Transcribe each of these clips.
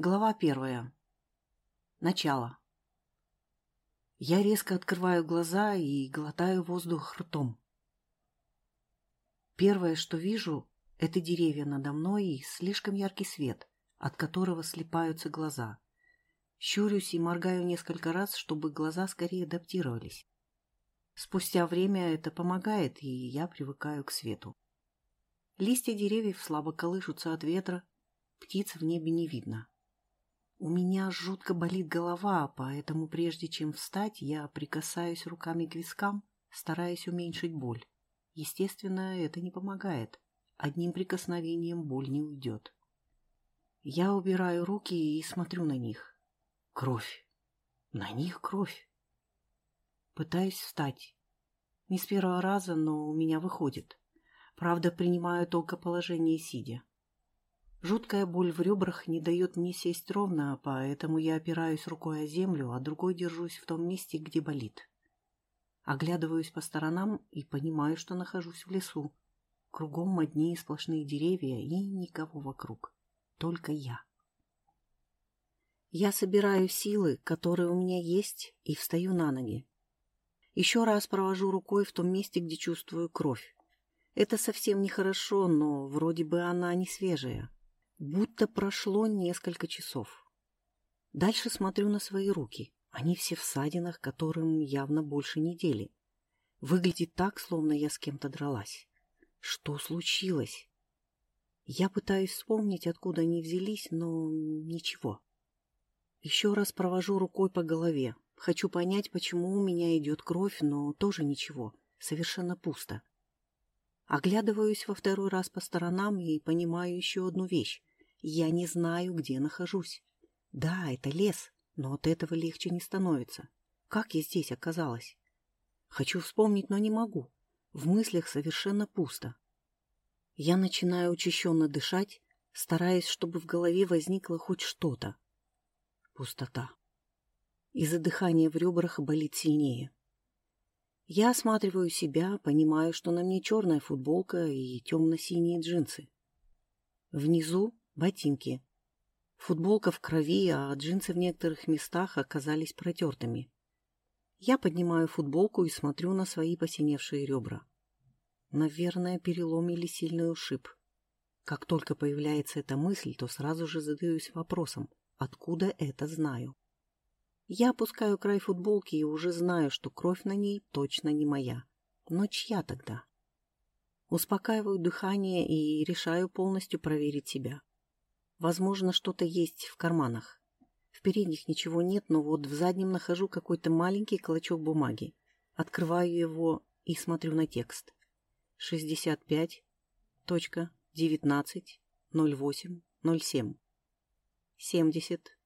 Глава первая. Начало. Я резко открываю глаза и глотаю воздух ртом. Первое, что вижу, это деревья надо мной и слишком яркий свет, от которого слипаются глаза. Щурюсь и моргаю несколько раз, чтобы глаза скорее адаптировались. Спустя время это помогает, и я привыкаю к свету. Листья деревьев слабо колышутся от ветра, птиц в небе не видно. У меня жутко болит голова, поэтому прежде чем встать, я прикасаюсь руками к вискам, стараясь уменьшить боль. Естественно, это не помогает. Одним прикосновением боль не уйдет. Я убираю руки и смотрю на них. Кровь. На них кровь. Пытаюсь встать. Не с первого раза, но у меня выходит. Правда, принимаю только положение сидя. Жуткая боль в ребрах не дает мне сесть ровно, поэтому я опираюсь рукой о землю, а другой держусь в том месте, где болит. Оглядываюсь по сторонам и понимаю, что нахожусь в лесу. Кругом одни сплошные деревья и никого вокруг. Только я. Я собираю силы, которые у меня есть, и встаю на ноги. Еще раз провожу рукой в том месте, где чувствую кровь. Это совсем нехорошо, но вроде бы она не свежая. Будто прошло несколько часов. Дальше смотрю на свои руки. Они все в ссадинах, которым явно больше недели. Выглядит так, словно я с кем-то дралась. Что случилось? Я пытаюсь вспомнить, откуда они взялись, но ничего. Еще раз провожу рукой по голове. Хочу понять, почему у меня идет кровь, но тоже ничего. Совершенно пусто. Оглядываюсь во второй раз по сторонам и понимаю еще одну вещь. Я не знаю, где нахожусь. Да, это лес, но от этого легче не становится. Как я здесь оказалась? Хочу вспомнить, но не могу. В мыслях совершенно пусто. Я начинаю учащенно дышать, стараясь, чтобы в голове возникло хоть что-то. Пустота. Из-за дыхания в ребрах болит сильнее. Я осматриваю себя, понимаю, что на мне черная футболка и темно-синие джинсы. Внизу ботинки. Футболка в крови, а джинсы в некоторых местах оказались протертыми. Я поднимаю футболку и смотрю на свои посиневшие ребра. Наверное, перелом или сильный ушиб. Как только появляется эта мысль, то сразу же задаюсь вопросом, откуда это знаю. Я опускаю край футболки и уже знаю, что кровь на ней точно не моя. Но чья тогда? Успокаиваю дыхание и решаю полностью проверить себя. Возможно, что-то есть в карманах. В передних ничего нет, но вот в заднем нахожу какой-то маленький клочок бумаги. Открываю его и смотрю на текст. 65.19.08.07 70.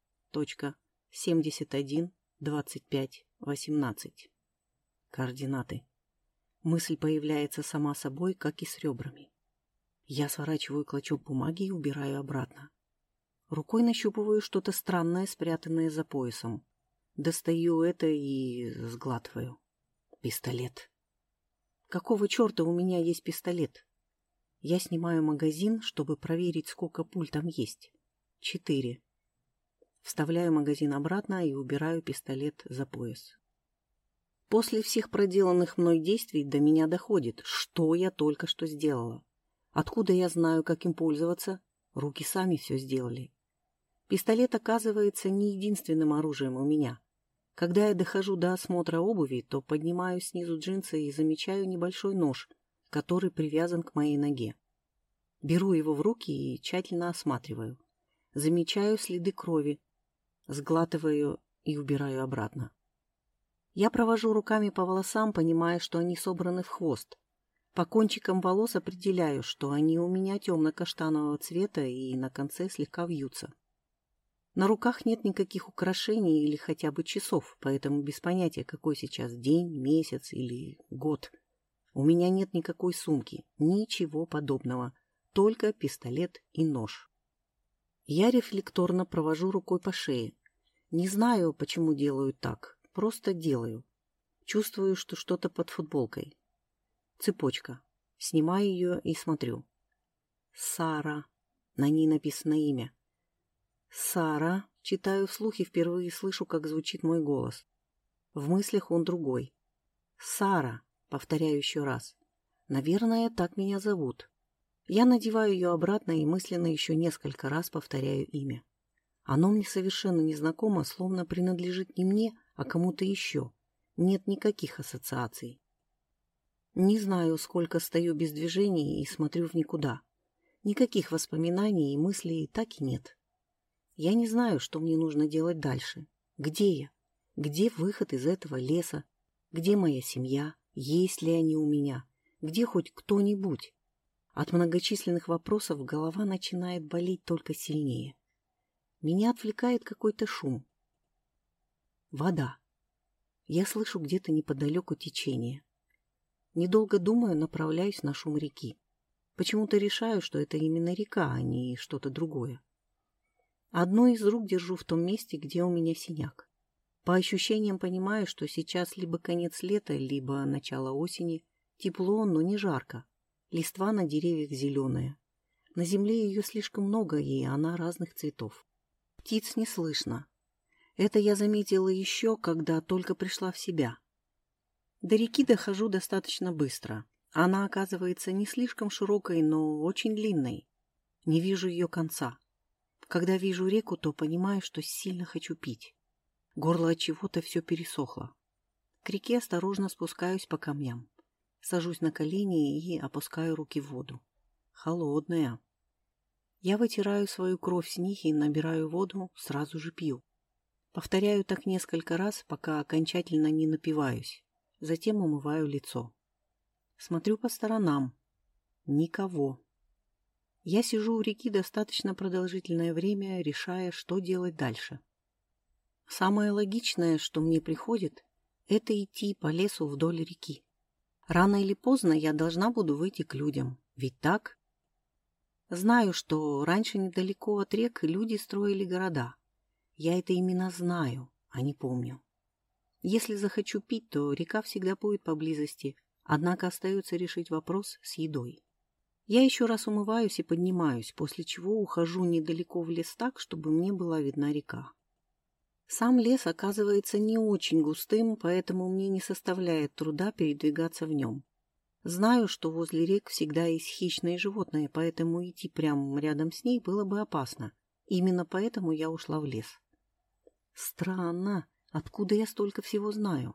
71, 25, 18. Координаты. Мысль появляется сама собой, как и с ребрами. Я сворачиваю клочок бумаги и убираю обратно. Рукой нащупываю что-то странное, спрятанное за поясом. Достаю это и сглатываю. Пистолет. Какого черта у меня есть пистолет? Я снимаю магазин, чтобы проверить, сколько пуль там есть. Четыре. Вставляю магазин обратно и убираю пистолет за пояс. После всех проделанных мной действий до меня доходит, что я только что сделала. Откуда я знаю, как им пользоваться? Руки сами все сделали. Пистолет оказывается не единственным оружием у меня. Когда я дохожу до осмотра обуви, то поднимаю снизу джинсы и замечаю небольшой нож, который привязан к моей ноге. Беру его в руки и тщательно осматриваю. Замечаю следы крови, Сглатываю и убираю обратно. Я провожу руками по волосам, понимая, что они собраны в хвост. По кончикам волос определяю, что они у меня темно-каштанового цвета и на конце слегка вьются. На руках нет никаких украшений или хотя бы часов, поэтому без понятия, какой сейчас день, месяц или год. У меня нет никакой сумки, ничего подобного, только пистолет и нож. Я рефлекторно провожу рукой по шее. Не знаю, почему делаю так, просто делаю. Чувствую, что что-то под футболкой. Цепочка. Снимаю ее и смотрю. Сара. На ней написано имя. Сара, читаю вслух и впервые слышу, как звучит мой голос. В мыслях он другой. Сара, повторяю еще раз. Наверное, так меня зовут. Я надеваю ее обратно и мысленно еще несколько раз повторяю имя. Оно мне совершенно незнакомо, словно принадлежит не мне, а кому-то еще. Нет никаких ассоциаций. Не знаю, сколько стою без движения и смотрю в никуда. Никаких воспоминаний и мыслей так и нет. Я не знаю, что мне нужно делать дальше. Где я? Где выход из этого леса? Где моя семья? Есть ли они у меня? Где хоть кто-нибудь? От многочисленных вопросов голова начинает болеть только сильнее. Меня отвлекает какой-то шум. Вода. Я слышу где-то неподалеку течение. Недолго думаю, направляюсь на шум реки. Почему-то решаю, что это именно река, а не что-то другое. Одну из рук держу в том месте, где у меня синяк. По ощущениям понимаю, что сейчас либо конец лета, либо начало осени. Тепло, но не жарко. Листва на деревьях зеленая. На земле ее слишком много, и она разных цветов. Птиц не слышно. Это я заметила еще, когда только пришла в себя. До реки дохожу достаточно быстро. Она оказывается не слишком широкой, но очень длинной. Не вижу ее конца. Когда вижу реку, то понимаю, что сильно хочу пить. Горло от чего-то все пересохло. К реке осторожно спускаюсь по камням. Сажусь на колени и опускаю руки в воду. Холодная. Я вытираю свою кровь с них и набираю воду, сразу же пью. Повторяю так несколько раз, пока окончательно не напиваюсь. Затем умываю лицо. Смотрю по сторонам. Никого. Я сижу у реки достаточно продолжительное время, решая, что делать дальше. Самое логичное, что мне приходит, это идти по лесу вдоль реки. Рано или поздно я должна буду выйти к людям. Ведь так? Знаю, что раньше недалеко от рек люди строили города. Я это именно знаю, а не помню. Если захочу пить, то река всегда будет поблизости, однако остается решить вопрос с едой. Я еще раз умываюсь и поднимаюсь, после чего ухожу недалеко в лес так, чтобы мне была видна река. Сам лес оказывается не очень густым, поэтому мне не составляет труда передвигаться в нем. Знаю, что возле рек всегда есть хищные животные, поэтому идти прямо рядом с ней было бы опасно. Именно поэтому я ушла в лес. Странно, откуда я столько всего знаю?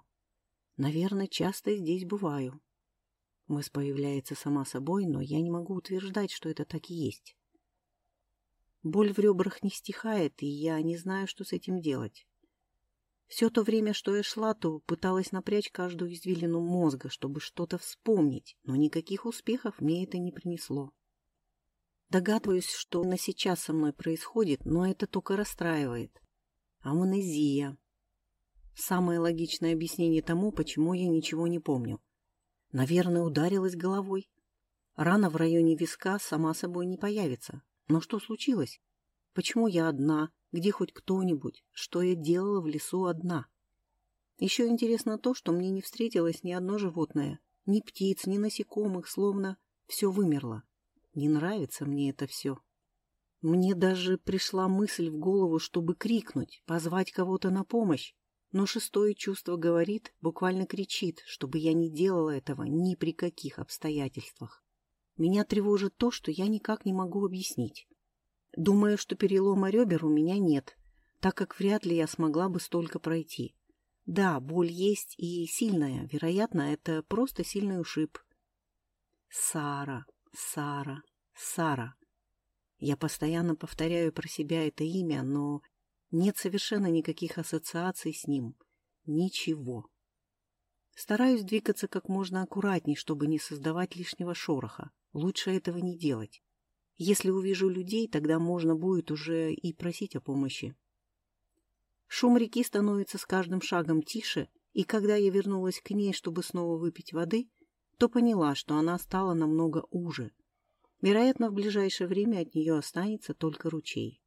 Наверное, часто здесь бываю. Мысль появляется сама собой, но я не могу утверждать, что это так и есть. Боль в ребрах не стихает, и я не знаю, что с этим делать. Все то время, что я шла, то пыталась напрячь каждую извилину мозга, чтобы что-то вспомнить, но никаких успехов мне это не принесло. Догадываюсь, что на сейчас со мной происходит, но это только расстраивает. Амнезия. Самое логичное объяснение тому, почему я ничего не помню. Наверное, ударилась головой. Рана в районе виска сама собой не появится. Но что случилось? Почему я одна? Где хоть кто-нибудь? Что я делала в лесу одна? Еще интересно то, что мне не встретилось ни одно животное, ни птиц, ни насекомых, словно все вымерло. Не нравится мне это все. Мне даже пришла мысль в голову, чтобы крикнуть, позвать кого-то на помощь. Но шестое чувство говорит, буквально кричит, чтобы я не делала этого ни при каких обстоятельствах. Меня тревожит то, что я никак не могу объяснить. Думаю, что перелома ребер у меня нет, так как вряд ли я смогла бы столько пройти. Да, боль есть и сильная, вероятно, это просто сильный ушиб. Сара, Сара, Сара. Я постоянно повторяю про себя это имя, но нет совершенно никаких ассоциаций с ним. Ничего. Стараюсь двигаться как можно аккуратней, чтобы не создавать лишнего шороха. Лучше этого не делать. Если увижу людей, тогда можно будет уже и просить о помощи. Шум реки становится с каждым шагом тише, и когда я вернулась к ней, чтобы снова выпить воды, то поняла, что она стала намного уже. Вероятно, в ближайшее время от нее останется только ручей.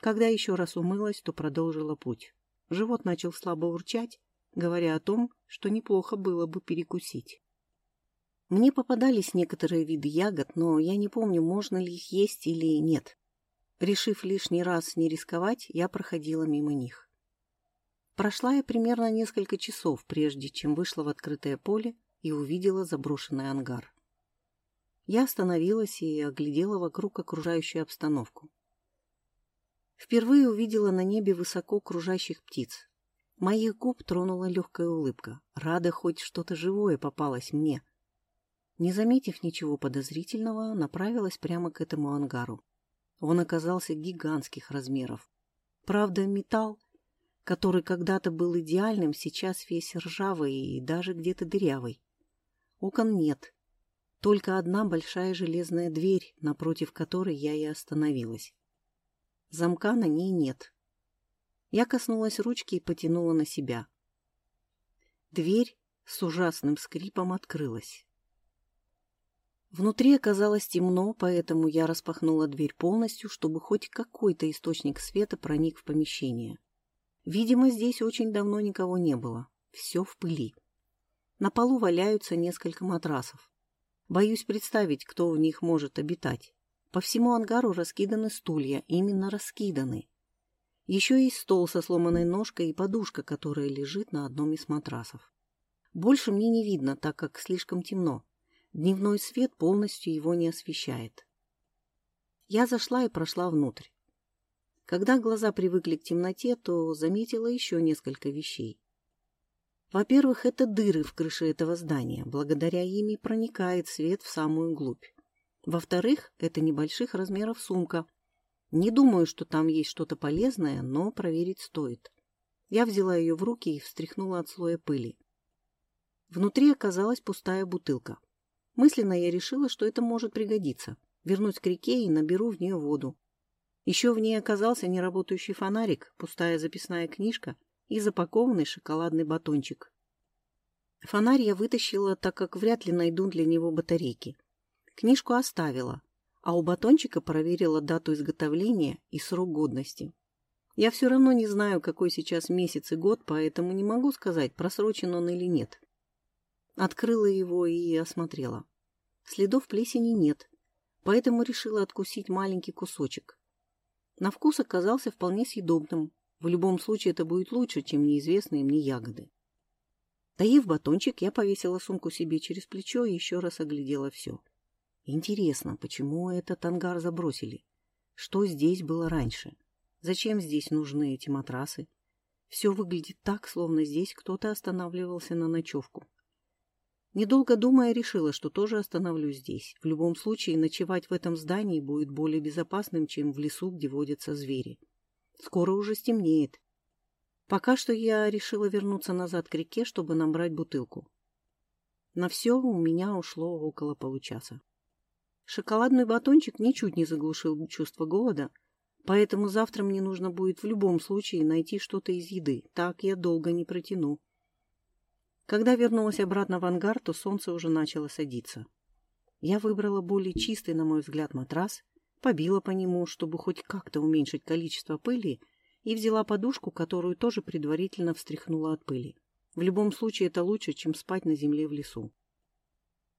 Когда еще раз умылась, то продолжила путь. Живот начал слабо урчать, говоря о том, что неплохо было бы перекусить. Мне попадались некоторые виды ягод, но я не помню, можно ли их есть или нет. Решив лишний раз не рисковать, я проходила мимо них. Прошла я примерно несколько часов, прежде чем вышла в открытое поле и увидела заброшенный ангар. Я остановилась и оглядела вокруг окружающую обстановку. Впервые увидела на небе высоко кружащих птиц. Моих губ тронула легкая улыбка. Рада хоть что-то живое попалось мне. Не заметив ничего подозрительного, направилась прямо к этому ангару. Он оказался гигантских размеров. Правда, металл который когда-то был идеальным, сейчас весь ржавый и даже где-то дырявый. Окон нет. Только одна большая железная дверь, напротив которой я и остановилась. Замка на ней нет. Я коснулась ручки и потянула на себя. Дверь с ужасным скрипом открылась. Внутри оказалось темно, поэтому я распахнула дверь полностью, чтобы хоть какой-то источник света проник в помещение. Видимо, здесь очень давно никого не было. Все в пыли. На полу валяются несколько матрасов. Боюсь представить, кто в них может обитать. По всему ангару раскиданы стулья, именно раскиданы. Еще есть стол со сломанной ножкой и подушка, которая лежит на одном из матрасов. Больше мне не видно, так как слишком темно. Дневной свет полностью его не освещает. Я зашла и прошла внутрь. Когда глаза привыкли к темноте, то заметила еще несколько вещей. Во-первых, это дыры в крыше этого здания, благодаря им и проникает свет в самую глубь. Во-вторых, это небольших размеров сумка. Не думаю, что там есть что-то полезное, но проверить стоит. Я взяла ее в руки и встряхнула от слоя пыли. Внутри оказалась пустая бутылка. Мысленно я решила, что это может пригодиться. Вернусь к реке и наберу в нее воду. Еще в ней оказался неработающий фонарик, пустая записная книжка и запакованный шоколадный батончик. Фонарь я вытащила, так как вряд ли найду для него батарейки. Книжку оставила, а у батончика проверила дату изготовления и срок годности. Я все равно не знаю, какой сейчас месяц и год, поэтому не могу сказать, просрочен он или нет. Открыла его и осмотрела. Следов плесени нет, поэтому решила откусить маленький кусочек. На вкус оказался вполне съедобным. В любом случае это будет лучше, чем неизвестные мне ягоды. Доев батончик, я повесила сумку себе через плечо и еще раз оглядела все. Интересно, почему этот ангар забросили? Что здесь было раньше? Зачем здесь нужны эти матрасы? Все выглядит так, словно здесь кто-то останавливался на ночевку. Недолго думая, решила, что тоже остановлюсь здесь. В любом случае, ночевать в этом здании будет более безопасным, чем в лесу, где водятся звери. Скоро уже стемнеет. Пока что я решила вернуться назад к реке, чтобы набрать бутылку. На все у меня ушло около получаса. Шоколадный батончик ничуть не заглушил чувство голода, поэтому завтра мне нужно будет в любом случае найти что-то из еды. Так я долго не протяну. Когда вернулась обратно в ангар, то солнце уже начало садиться. Я выбрала более чистый, на мой взгляд, матрас, побила по нему, чтобы хоть как-то уменьшить количество пыли, и взяла подушку, которую тоже предварительно встряхнула от пыли. В любом случае это лучше, чем спать на земле в лесу.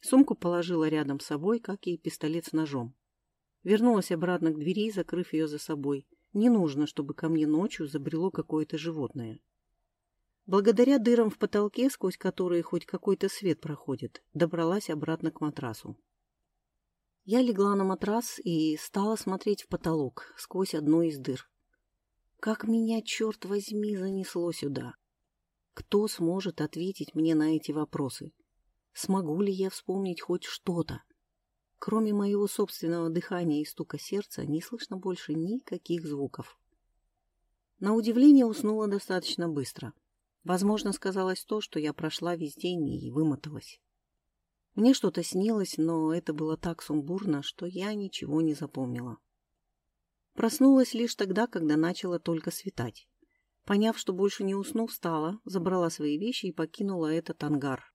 Сумку положила рядом с собой, как и пистолет с ножом. Вернулась обратно к двери, закрыв ее за собой. Не нужно, чтобы ко мне ночью забрело какое-то животное. Благодаря дырам в потолке, сквозь которые хоть какой-то свет проходит, добралась обратно к матрасу. Я легла на матрас и стала смотреть в потолок сквозь одну из дыр. Как меня, черт возьми, занесло сюда? Кто сможет ответить мне на эти вопросы? Смогу ли я вспомнить хоть что-то? Кроме моего собственного дыхания и стука сердца не слышно больше никаких звуков. На удивление уснула достаточно быстро. Возможно, сказалось то, что я прошла весь день и вымоталась. Мне что-то снилось, но это было так сумбурно, что я ничего не запомнила. Проснулась лишь тогда, когда начало только светать. Поняв, что больше не усну, встала, забрала свои вещи и покинула этот ангар.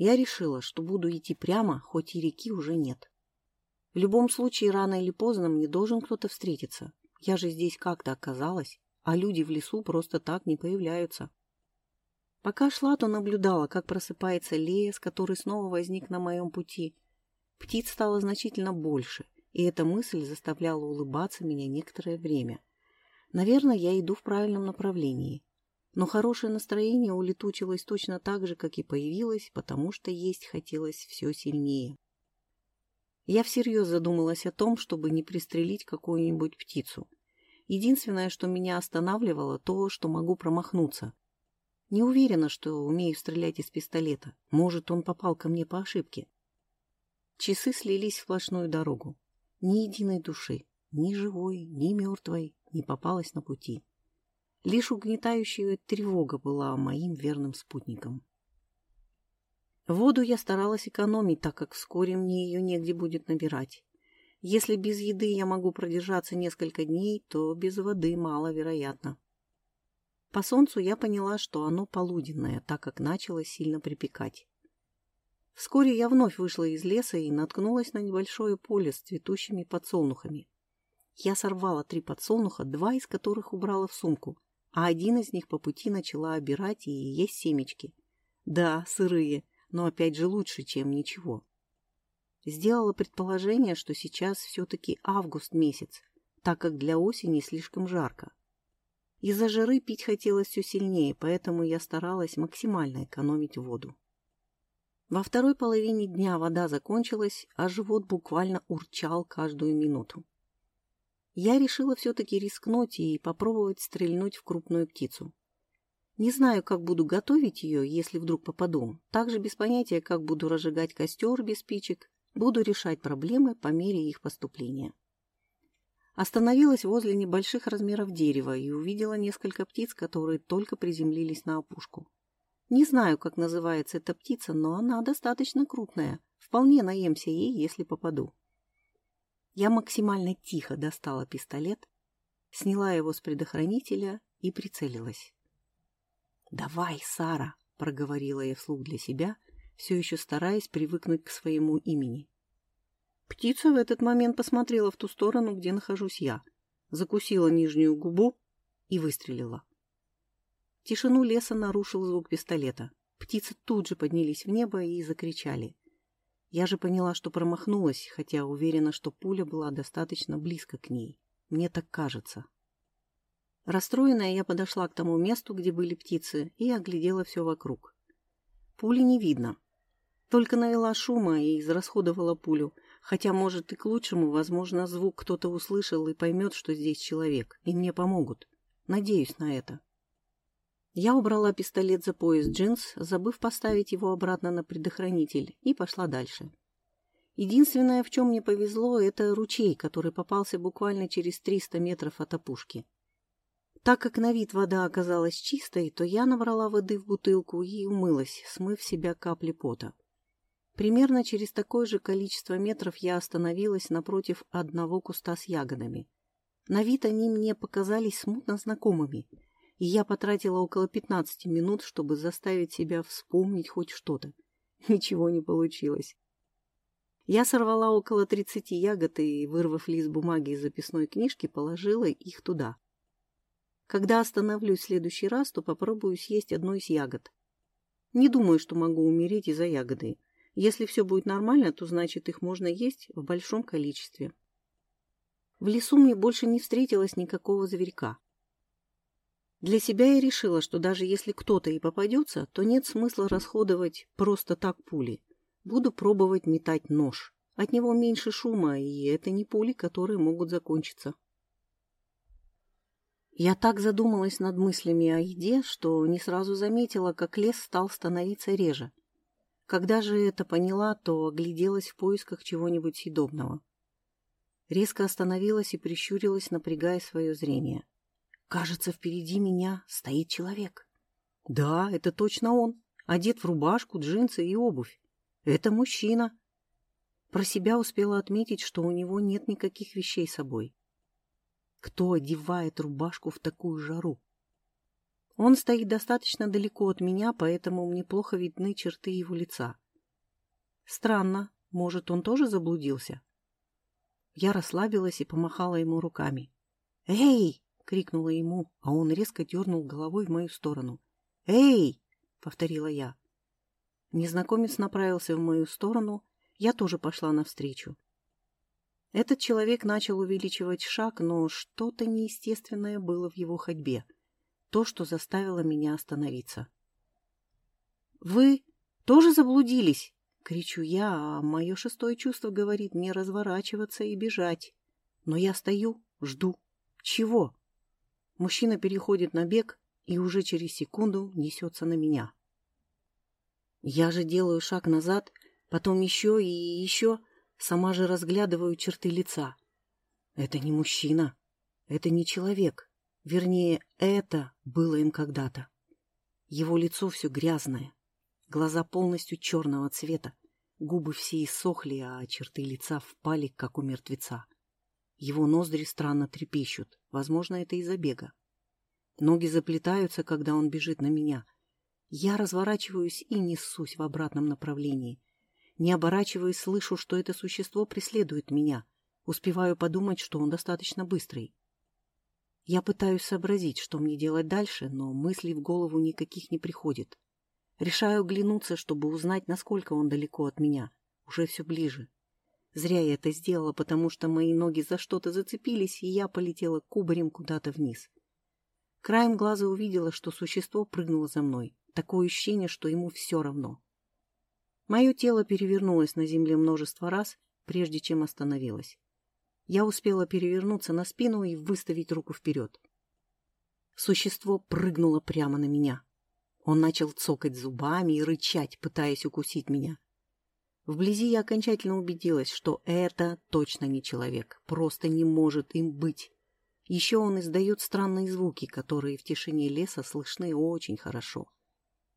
Я решила, что буду идти прямо, хоть и реки уже нет. В любом случае, рано или поздно мне должен кто-то встретиться. Я же здесь как-то оказалась а люди в лесу просто так не появляются. Пока шла, то наблюдала, как просыпается лес, который снова возник на моем пути. Птиц стало значительно больше. и эта мысль заставляла улыбаться меня некоторое время. Наверное, я иду в правильном направлении. Но хорошее настроение улетучилось точно так же, как и появилось, потому что есть хотелось все сильнее. Я всерьез задумалась о том, чтобы не пристрелить какую-нибудь птицу. Единственное, что меня останавливало, то, что могу промахнуться. Не уверена, что умею стрелять из пистолета. Может, он попал ко мне по ошибке. Часы слились в сплошную дорогу. Ни единой души, ни живой, ни мертвой, не попалась на пути. Лишь угнетающая тревога была моим верным спутником. Воду я старалась экономить, так как вскоре мне ее негде будет набирать. Если без еды я могу продержаться несколько дней, то без воды маловероятно. По солнцу я поняла, что оно полуденное, так как начало сильно припекать. Вскоре я вновь вышла из леса и наткнулась на небольшое поле с цветущими подсолнухами. Я сорвала три подсолнуха, два из которых убрала в сумку, а один из них по пути начала обирать и есть семечки. Да, сырые, но опять же лучше, чем ничего. Сделала предположение, что сейчас все-таки август месяц, так как для осени слишком жарко. Из-за жары пить хотелось все сильнее, поэтому я старалась максимально экономить воду. Во второй половине дня вода закончилась, а живот буквально урчал каждую минуту. Я решила все-таки рискнуть и попробовать стрельнуть в крупную птицу. Не знаю, как буду готовить ее, если вдруг попаду. Также без понятия, как буду разжигать костер без спичек. Буду решать проблемы по мере их поступления. Остановилась возле небольших размеров дерева и увидела несколько птиц, которые только приземлились на опушку. Не знаю, как называется эта птица, но она достаточно крупная. Вполне наемся ей, если попаду. Я максимально тихо достала пистолет, сняла его с предохранителя и прицелилась. «Давай, Сара!» — проговорила я вслух для себя, все еще стараясь привыкнуть к своему имени. Птица в этот момент посмотрела в ту сторону, где нахожусь я, закусила нижнюю губу и выстрелила. Тишину леса нарушил звук пистолета. Птицы тут же поднялись в небо и закричали. Я же поняла, что промахнулась, хотя уверена, что пуля была достаточно близко к ней. Мне так кажется. Расстроенная, я подошла к тому месту, где были птицы, и оглядела все вокруг. Пули не видно. Только навела шума и израсходовала пулю, хотя, может, и к лучшему, возможно, звук кто-то услышал и поймет, что здесь человек, и мне помогут. Надеюсь на это. Я убрала пистолет за пояс джинс, забыв поставить его обратно на предохранитель, и пошла дальше. Единственное, в чем мне повезло, это ручей, который попался буквально через 300 метров от опушки. Так как на вид вода оказалась чистой, то я набрала воды в бутылку и умылась, смыв себя капли пота. Примерно через такое же количество метров я остановилась напротив одного куста с ягодами. На вид они мне показались смутно знакомыми — и я потратила около 15 минут, чтобы заставить себя вспомнить хоть что-то. Ничего не получилось. Я сорвала около 30 ягод и, вырвав лист бумаги из записной книжки, положила их туда. Когда остановлюсь в следующий раз, то попробую съесть одну из ягод. Не думаю, что могу умереть из-за ягоды. Если все будет нормально, то значит их можно есть в большом количестве. В лесу мне больше не встретилось никакого зверька. Для себя я решила, что даже если кто-то и попадется, то нет смысла расходовать просто так пули. Буду пробовать метать нож. От него меньше шума, и это не пули, которые могут закончиться. Я так задумалась над мыслями о еде, что не сразу заметила, как лес стал становиться реже. Когда же это поняла, то огляделась в поисках чего-нибудь съедобного. Резко остановилась и прищурилась, напрягая свое зрение. Кажется, впереди меня стоит человек. Да, это точно он. Одет в рубашку, джинсы и обувь. Это мужчина. Про себя успела отметить, что у него нет никаких вещей с собой. Кто одевает рубашку в такую жару? Он стоит достаточно далеко от меня, поэтому мне плохо видны черты его лица. Странно, может, он тоже заблудился? Я расслабилась и помахала ему руками. «Эй!» Крикнула ему, а он резко дернул головой в мою сторону. «Эй!» — повторила я. Незнакомец направился в мою сторону, я тоже пошла навстречу. Этот человек начал увеличивать шаг, но что-то неестественное было в его ходьбе. То, что заставило меня остановиться. «Вы тоже заблудились?» — кричу я, а мое шестое чувство говорит мне разворачиваться и бежать. Но я стою, жду. Чего? Мужчина переходит на бег и уже через секунду несется на меня. Я же делаю шаг назад, потом еще и еще, сама же разглядываю черты лица. Это не мужчина, это не человек. Вернее, это было им когда-то. Его лицо все грязное, глаза полностью черного цвета, губы все иссохли, а черты лица впали, как у мертвеца. Его ноздри странно трепещут, возможно, это из-за бега. Ноги заплетаются, когда он бежит на меня — я разворачиваюсь и несусь в обратном направлении. Не оборачиваясь, слышу, что это существо преследует меня. Успеваю подумать, что он достаточно быстрый. Я пытаюсь сообразить, что мне делать дальше, но мыслей в голову никаких не приходит. Решаю глянуться, чтобы узнать, насколько он далеко от меня. Уже все ближе. Зря я это сделала, потому что мои ноги за что-то зацепились, и я полетела кубарем куда-то вниз. Краем глаза увидела, что существо прыгнуло за мной. Такое ощущение, что ему все равно. Мое тело перевернулось на земле множество раз, прежде чем остановилось. Я успела перевернуться на спину и выставить руку вперед. Существо прыгнуло прямо на меня. Он начал цокать зубами и рычать, пытаясь укусить меня. Вблизи я окончательно убедилась, что это точно не человек, просто не может им быть. Еще он издает странные звуки, которые в тишине леса слышны очень хорошо.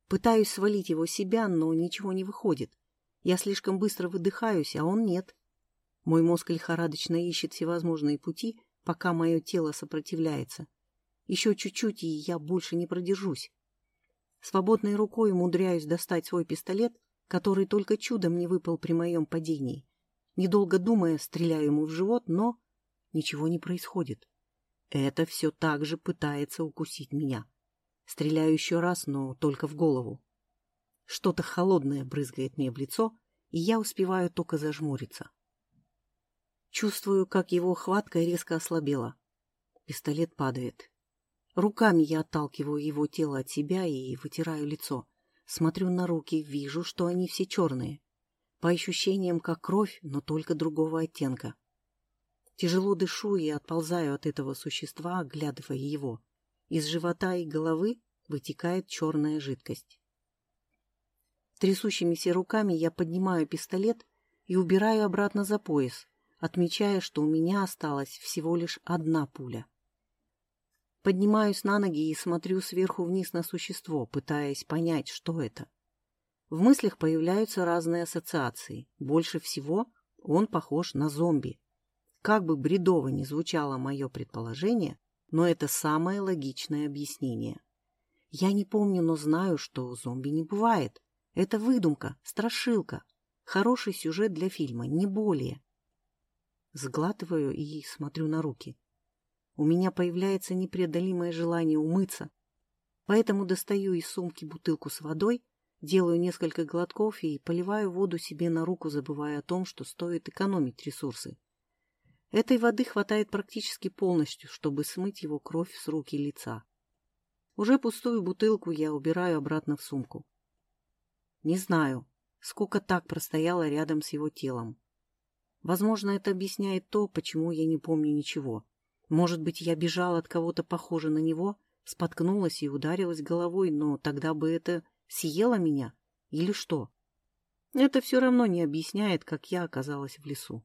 Пытаюсь свалить его себя, но ничего не выходит. Я слишком быстро выдыхаюсь, а он нет. Мой мозг лихорадочно ищет всевозможные пути, пока мое тело сопротивляется. Еще чуть-чуть, и я больше не продержусь. Свободной рукой умудряюсь достать свой пистолет, который только чудом не выпал при моем падении. Недолго думая, стреляю ему в живот, но ничего не происходит. Это все так же пытается укусить меня. Стреляю еще раз, но только в голову. Что-то холодное брызгает мне в лицо, и я успеваю только зажмуриться. Чувствую, как его хватка резко ослабела. Пистолет падает. Руками я отталкиваю его тело от себя и вытираю лицо. Смотрю на руки, вижу, что они все черные. По ощущениям, как кровь, но только другого оттенка. Тяжело дышу и отползаю от этого существа, оглядывая его. Из живота и головы вытекает черная жидкость. Трясущимися руками я поднимаю пистолет и убираю обратно за пояс, отмечая, что у меня осталась всего лишь одна пуля. Поднимаюсь на ноги и смотрю сверху вниз на существо, пытаясь понять, что это. В мыслях появляются разные ассоциации. Больше всего он похож на зомби. Как бы бредово ни звучало мое предположение, но это самое логичное объяснение. Я не помню, но знаю, что зомби не бывает. Это выдумка, страшилка. Хороший сюжет для фильма, не более. Сглатываю и смотрю на руки. У меня появляется непреодолимое желание умыться, поэтому достаю из сумки бутылку с водой, делаю несколько глотков и поливаю воду себе на руку, забывая о том, что стоит экономить ресурсы. Этой воды хватает практически полностью, чтобы смыть его кровь с рук и лица. Уже пустую бутылку я убираю обратно в сумку. Не знаю, сколько так простояла рядом с его телом. Возможно, это объясняет то, почему я не помню ничего. Может быть, я бежала от кого-то похоже на него, споткнулась и ударилась головой, но тогда бы это съело меня? Или что? Это все равно не объясняет, как я оказалась в лесу.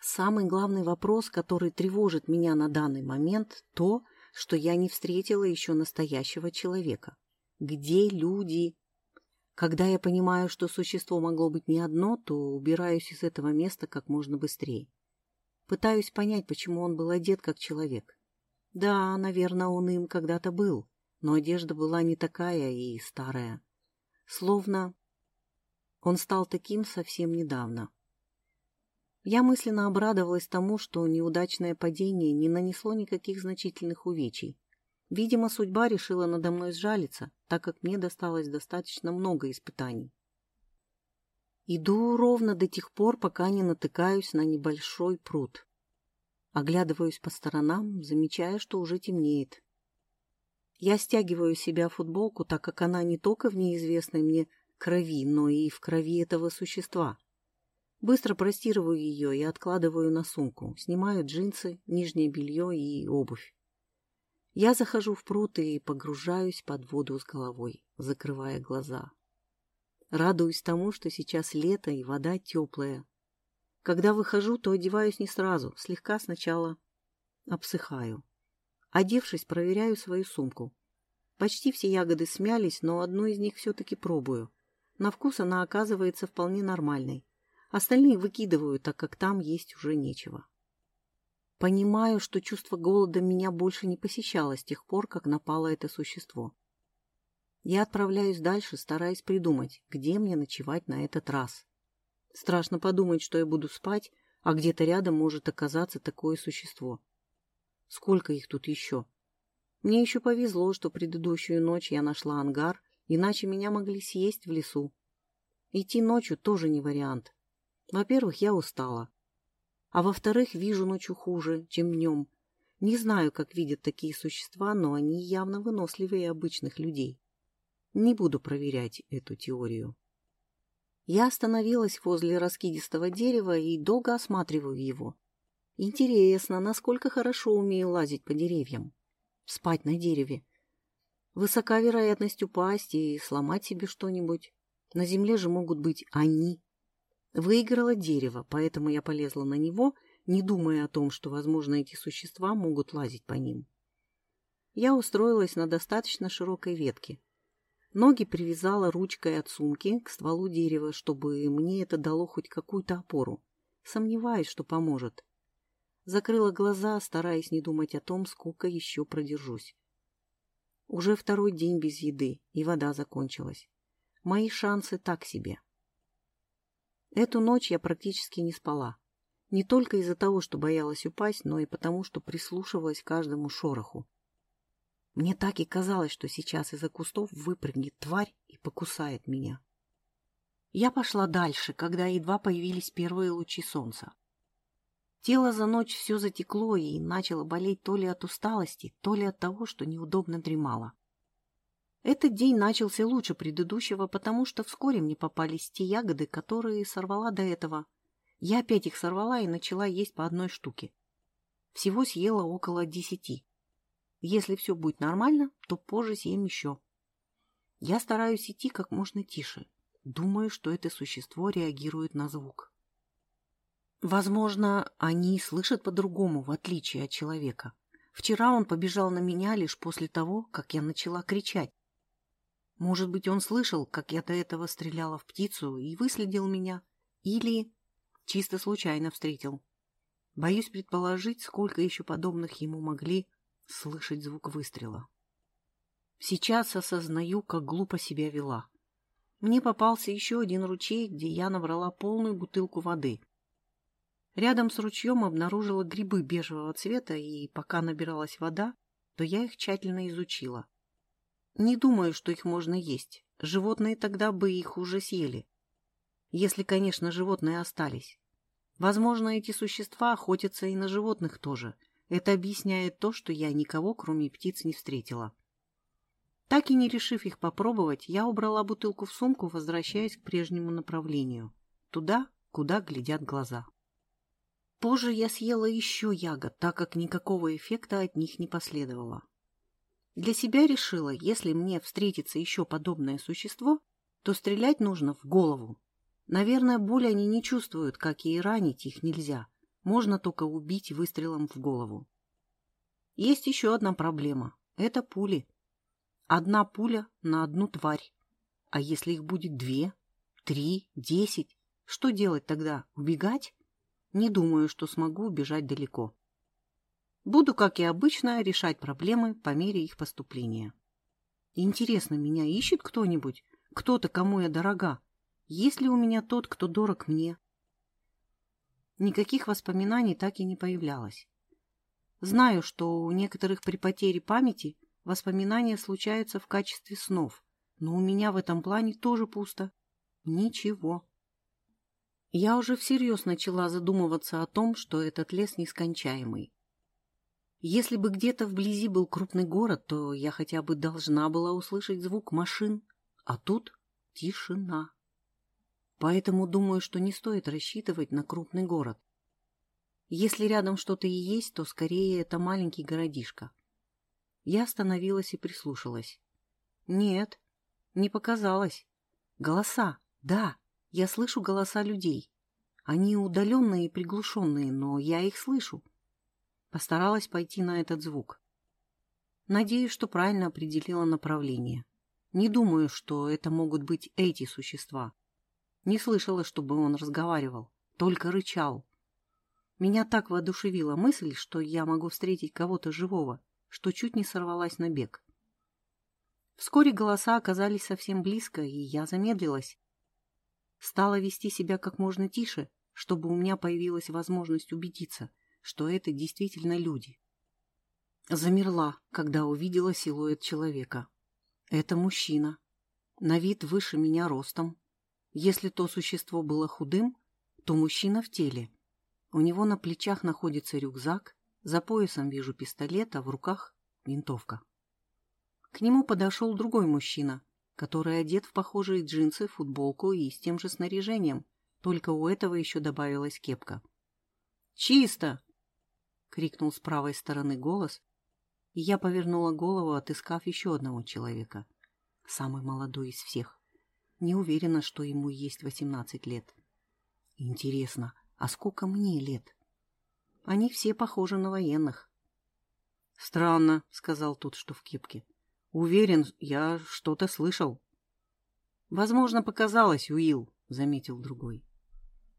Самый главный вопрос, который тревожит меня на данный момент, то, что я не встретила еще настоящего человека. Где люди? Когда я понимаю, что существо могло быть не одно, то убираюсь из этого места как можно быстрее. Пытаюсь понять, почему он был одет как человек. Да, наверное, он им когда-то был, но одежда была не такая и старая. Словно он стал таким совсем недавно. Я мысленно обрадовалась тому, что неудачное падение не нанесло никаких значительных увечий. Видимо, судьба решила надо мной сжалиться, так как мне досталось достаточно много испытаний. Иду ровно до тех пор, пока не натыкаюсь на небольшой пруд. Оглядываюсь по сторонам, замечая, что уже темнеет. Я стягиваю себя футболку, так как она не только в неизвестной мне крови, но и в крови этого существа. Быстро простирываю ее и откладываю на сумку. Снимаю джинсы, нижнее белье и обувь. Я захожу в пруд и погружаюсь под воду с головой, закрывая глаза. Радуюсь тому, что сейчас лето и вода теплая. Когда выхожу, то одеваюсь не сразу, слегка сначала обсыхаю. Одевшись, проверяю свою сумку. Почти все ягоды смялись, но одну из них все-таки пробую. На вкус она оказывается вполне нормальной. Остальные выкидываю, так как там есть уже нечего. Понимаю, что чувство голода меня больше не посещало с тех пор, как напало это существо. Я отправляюсь дальше, стараясь придумать, где мне ночевать на этот раз. Страшно подумать, что я буду спать, а где-то рядом может оказаться такое существо. Сколько их тут еще? Мне еще повезло, что предыдущую ночь я нашла ангар, иначе меня могли съесть в лесу. Идти ночью тоже не вариант. Во-первых, я устала. А во-вторых, вижу ночью хуже, чем днем. Не знаю, как видят такие существа, но они явно выносливее обычных людей. Не буду проверять эту теорию. Я остановилась возле раскидистого дерева и долго осматриваю его. Интересно, насколько хорошо умею лазить по деревьям. Спать на дереве. Высока вероятность упасть и сломать себе что-нибудь. На земле же могут быть они. Выиграло дерево, поэтому я полезла на него, не думая о том, что, возможно, эти существа могут лазить по ним. Я устроилась на достаточно широкой ветке. Ноги привязала ручкой от сумки к стволу дерева, чтобы мне это дало хоть какую-то опору. Сомневаюсь, что поможет. Закрыла глаза, стараясь не думать о том, сколько еще продержусь. Уже второй день без еды, и вода закончилась. Мои шансы так себе. Эту ночь я практически не спала. Не только из-за того, что боялась упасть, но и потому, что прислушивалась к каждому шороху. Мне так и казалось, что сейчас из-за кустов выпрыгнет тварь и покусает меня. Я пошла дальше, когда едва появились первые лучи солнца. Тело за ночь все затекло и начало болеть то ли от усталости, то ли от того, что неудобно дремало. Этот день начался лучше предыдущего, потому что вскоре мне попались те ягоды, которые сорвала до этого. Я опять их сорвала и начала есть по одной штуке. Всего съела около десяти. Если все будет нормально, то позже съем еще. Я стараюсь идти как можно тише. Думаю, что это существо реагирует на звук. Возможно, они слышат по-другому, в отличие от человека. Вчера он побежал на меня лишь после того, как я начала кричать. Может быть, он слышал, как я до этого стреляла в птицу и выследил меня, или чисто случайно встретил. Боюсь предположить, сколько еще подобных ему могли слышать звук выстрела. Сейчас осознаю, как глупо себя вела. Мне попался еще один ручей, где я набрала полную бутылку воды. Рядом с ручьем обнаружила грибы бежевого цвета, и пока набиралась вода, то я их тщательно изучила. Не думаю, что их можно есть. Животные тогда бы их уже съели. Если, конечно, животные остались. Возможно, эти существа охотятся и на животных тоже. Это объясняет то, что я никого, кроме птиц, не встретила. Так и не решив их попробовать, я убрала бутылку в сумку, возвращаясь к прежнему направлению. Туда, куда глядят глаза. Позже я съела еще ягод, так как никакого эффекта от них не последовало. Для себя решила, если мне встретится еще подобное существо, то стрелять нужно в голову. Наверное, боли они не чувствуют, как и ранить их нельзя. Можно только убить выстрелом в голову. Есть еще одна проблема. Это пули. Одна пуля на одну тварь. А если их будет две, три, десять? Что делать тогда? Убегать? Не думаю, что смогу убежать далеко. Буду, как и обычно, решать проблемы по мере их поступления. Интересно, меня ищет кто-нибудь? Кто-то, кому я дорога? Есть ли у меня тот, кто дорог мне? Никаких воспоминаний так и не появлялось. Знаю, что у некоторых при потере памяти воспоминания случаются в качестве снов, но у меня в этом плане тоже пусто. Ничего. Я уже всерьез начала задумываться о том, что этот лес нескончаемый. Если бы где-то вблизи был крупный город, то я хотя бы должна была услышать звук машин, а тут тишина. Поэтому думаю, что не стоит рассчитывать на крупный город. Если рядом что-то и есть, то скорее это маленький городишко. Я остановилась и прислушалась. Нет, не показалось. Голоса, да, я слышу голоса людей. Они удаленные и приглушенные, но я их слышу. Постаралась пойти на этот звук. Надеюсь, что правильно определила направление. Не думаю, что это могут быть эти существа. Не слышала, чтобы он разговаривал, только рычал. Меня так воодушевила мысль, что я могу встретить кого-то живого, что чуть не сорвалась на бег. Вскоре голоса оказались совсем близко, и я замедлилась. Стала вести себя как можно тише, чтобы у меня появилась возможность убедиться, что это действительно люди. Замерла, когда увидела силуэт человека. Это мужчина. На вид выше меня ростом. Если то существо было худым, то мужчина в теле. У него на плечах находится рюкзак, за поясом вижу пистолет, а в руках винтовка. К нему подошел другой мужчина, который одет в похожие джинсы, футболку и с тем же снаряжением, только у этого еще добавилась кепка. «Чисто!» — крикнул с правой стороны голос, и я повернула голову, отыскав еще одного человека, самый молодой из всех. Не уверена, что ему есть восемнадцать лет. Интересно, а сколько мне лет? Они все похожи на военных. «Странно», — сказал тот, что в кепке. «Уверен, я что-то слышал». «Возможно, показалось, Уилл», — заметил другой.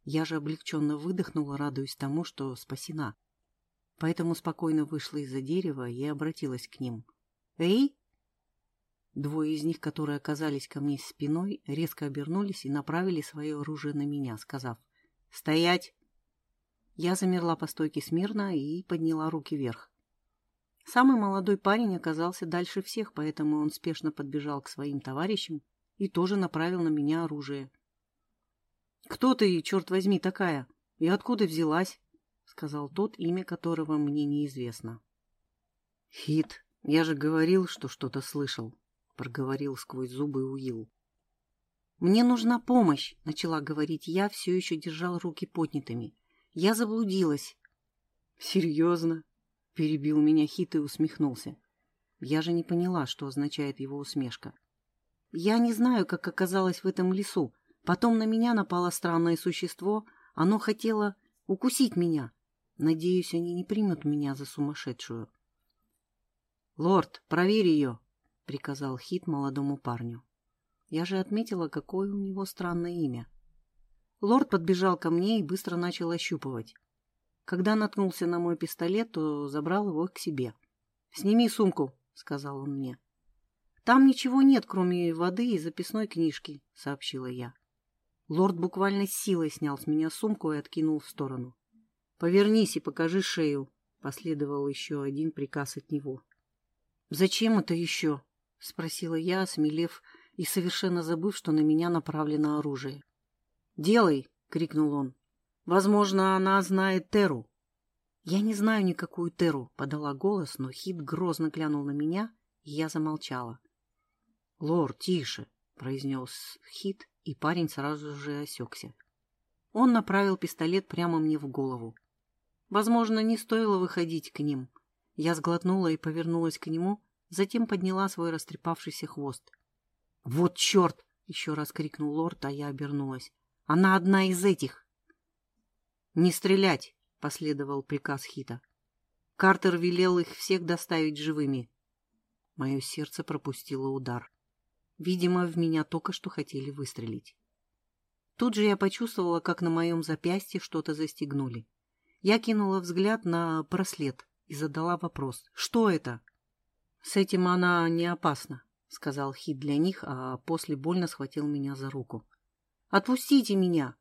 Я же облегченно выдохнула, радуясь тому, что спасена поэтому спокойно вышла из-за дерева и обратилась к ним. «Эй!» Двое из них, которые оказались ко мне спиной, резко обернулись и направили свое оружие на меня, сказав «Стоять!». Я замерла по стойке смирно и подняла руки вверх. Самый молодой парень оказался дальше всех, поэтому он спешно подбежал к своим товарищам и тоже направил на меня оружие. «Кто ты, черт возьми, такая? И откуда взялась?» сказал тот, имя которого мне неизвестно. «Хит, я же говорил, что что-то слышал», — проговорил сквозь зубы Уилл. «Мне нужна помощь», — начала говорить я, все еще держал руки поднятыми. «Я заблудилась». «Серьезно?» — перебил меня Хит и усмехнулся. Я же не поняла, что означает его усмешка. «Я не знаю, как оказалась в этом лесу. Потом на меня напало странное существо. Оно хотело укусить меня. Надеюсь, они не примут меня за сумасшедшую. «Лорд, проверь ее!» — приказал Хит молодому парню. Я же отметила, какое у него странное имя. Лорд подбежал ко мне и быстро начал ощупывать. Когда наткнулся на мой пистолет, то забрал его к себе. «Сними сумку», — сказал он мне. «Там ничего нет, кроме воды и записной книжки», — сообщила я. Лорд буквально силой снял с меня сумку и откинул в сторону. «Повернись и покажи шею», — последовал еще один приказ от него. «Зачем это еще?» — спросила я, осмелев и совершенно забыв, что на меня направлено оружие. «Делай!» — крикнул он. «Возможно, она знает Теру». «Я не знаю никакую Теру», — подала голос, но Хит грозно глянул на меня, и я замолчала. «Лор, тише!» — произнес Хит, и парень сразу же осекся. Он направил пистолет прямо мне в голову. Возможно, не стоило выходить к ним. Я сглотнула и повернулась к нему, затем подняла свой растрепавшийся хвост. «Вот черт!» — еще раз крикнул лорд, а я обернулась. «Она одна из этих!» «Не стрелять!» — последовал приказ Хита. Картер велел их всех доставить живыми. Мое сердце пропустило удар. Видимо, в меня только что хотели выстрелить. Тут же я почувствовала, как на моем запястье что-то застегнули. Я кинула взгляд на браслет и задала вопрос. «Что это?» «С этим она не опасна», — сказал Хит для них, а после больно схватил меня за руку. «Отпустите меня!»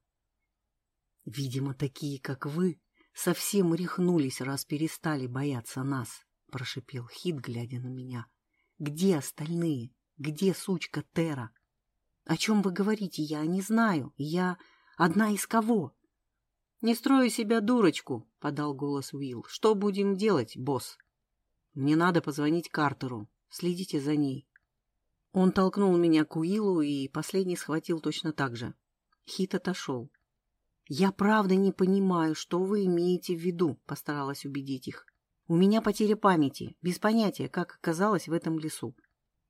«Видимо, такие, как вы, совсем рехнулись, раз перестали бояться нас», — прошипел Хит, глядя на меня. «Где остальные? Где сучка Тера?» «О чем вы говорите? Я не знаю. Я...» Одна из кого? «Не строю себя дурочку», — подал голос Уилл. «Что будем делать, босс?» «Мне надо позвонить Картеру. Следите за ней». Он толкнул меня к Уиллу, и последний схватил точно так же. Хит отошел. «Я правда не понимаю, что вы имеете в виду», — постаралась убедить их. «У меня потеря памяти, без понятия, как оказалось в этом лесу.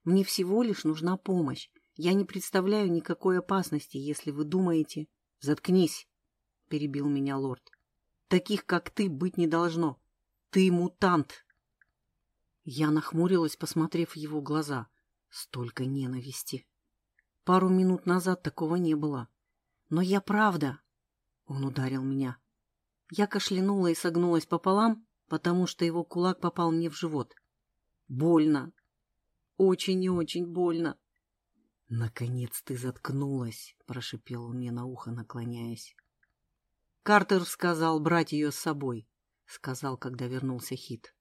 Мне всего лишь нужна помощь. Я не представляю никакой опасности, если вы думаете...» «Заткнись», — перебил меня лорд. «Таких, как ты, быть не должно. Ты мутант». Я нахмурилась, посмотрев в его глаза. Столько ненависти. Пару минут назад такого не было. Но я правда, он ударил меня. Я кашлянула и согнулась пополам, потому что его кулак попал мне в живот. Больно. Очень и очень больно. «Наконец ты заткнулась!» — прошипел он мне на ухо, наклоняясь. «Картер сказал брать ее с собой», — сказал, когда вернулся Хит.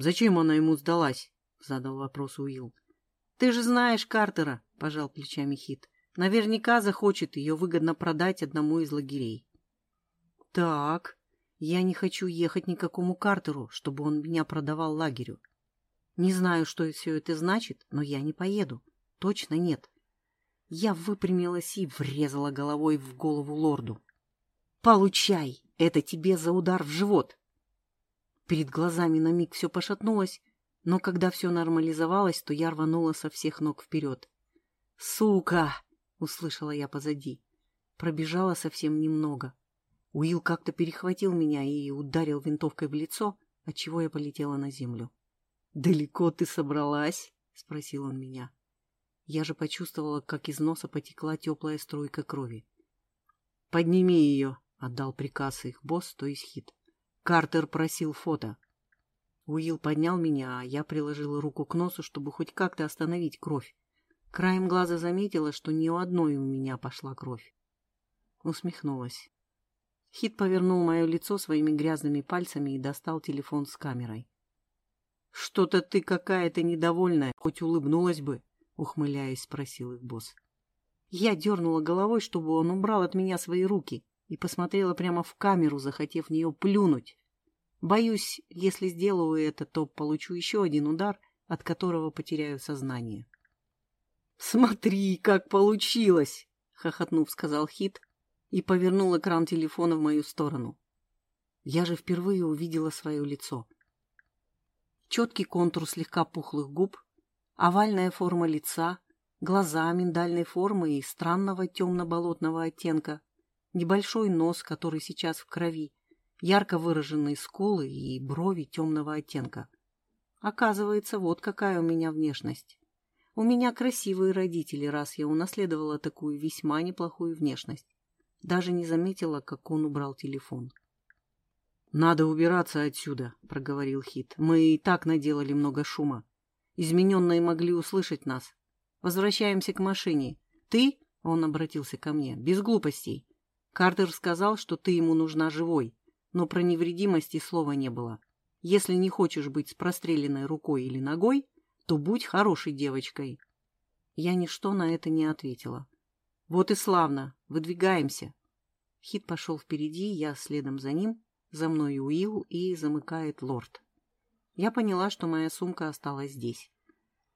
«Зачем она ему сдалась?» — задал вопрос Уилл. «Ты же знаешь Картера», — пожал плечами Хит. Наверняка захочет ее выгодно продать одному из лагерей. Так, я не хочу ехать никакому Картеру, чтобы он меня продавал лагерю. Не знаю, что все это значит, но я не поеду. Точно нет. Я выпрямилась и врезала головой в голову лорду. «Получай! Это тебе за удар в живот!» Перед глазами на миг все пошатнулось, но когда все нормализовалось, то я рванула со всех ног вперед. «Сука!» — услышала я позади. Пробежала совсем немного. Уилл как-то перехватил меня и ударил винтовкой в лицо, отчего я полетела на землю. «Далеко ты собралась?» — спросил он меня. Я же почувствовала, как из носа потекла теплая струйка крови. «Подними ее!» — отдал приказ их босс, то есть хит. Картер просил фото. Уилл поднял меня, а я приложила руку к носу, чтобы хоть как-то остановить кровь. Краем глаза заметила, что ни у одной у меня пошла кровь. Усмехнулась. Хит повернул мое лицо своими грязными пальцами и достал телефон с камерой. «Что-то ты какая-то недовольная, хоть улыбнулась бы», — ухмыляясь, спросил их босс. Я дернула головой, чтобы он убрал от меня свои руки, и посмотрела прямо в камеру, захотев в нее плюнуть. Боюсь, если сделаю это, то получу еще один удар, от которого потеряю сознание. «Смотри, как получилось!» — хохотнув, сказал Хит и повернул экран телефона в мою сторону. Я же впервые увидела свое лицо. Четкий контур слегка пухлых губ, овальная форма лица, глаза миндальной формы и странного темно-болотного оттенка, небольшой нос, который сейчас в крови, ярко выраженные скулы и брови темного оттенка. Оказывается, вот какая у меня внешность. У меня красивые родители, раз я унаследовала такую весьма неплохую внешность. Даже не заметила, как он убрал телефон. «Надо убираться отсюда», — проговорил Хит. «Мы и так наделали много шума. Измененные могли услышать нас. Возвращаемся к машине. Ты, — он обратился ко мне, — без глупостей. Картер сказал, что ты ему нужна живой, но про невредимость и слова не было. Если не хочешь быть с простреленной рукой или ногой, то будь хорошей девочкой. Я ничто на это не ответила. Вот и славно, выдвигаемся. Хит пошел впереди, я следом за ним, за мной Уилл и замыкает лорд. Я поняла, что моя сумка осталась здесь.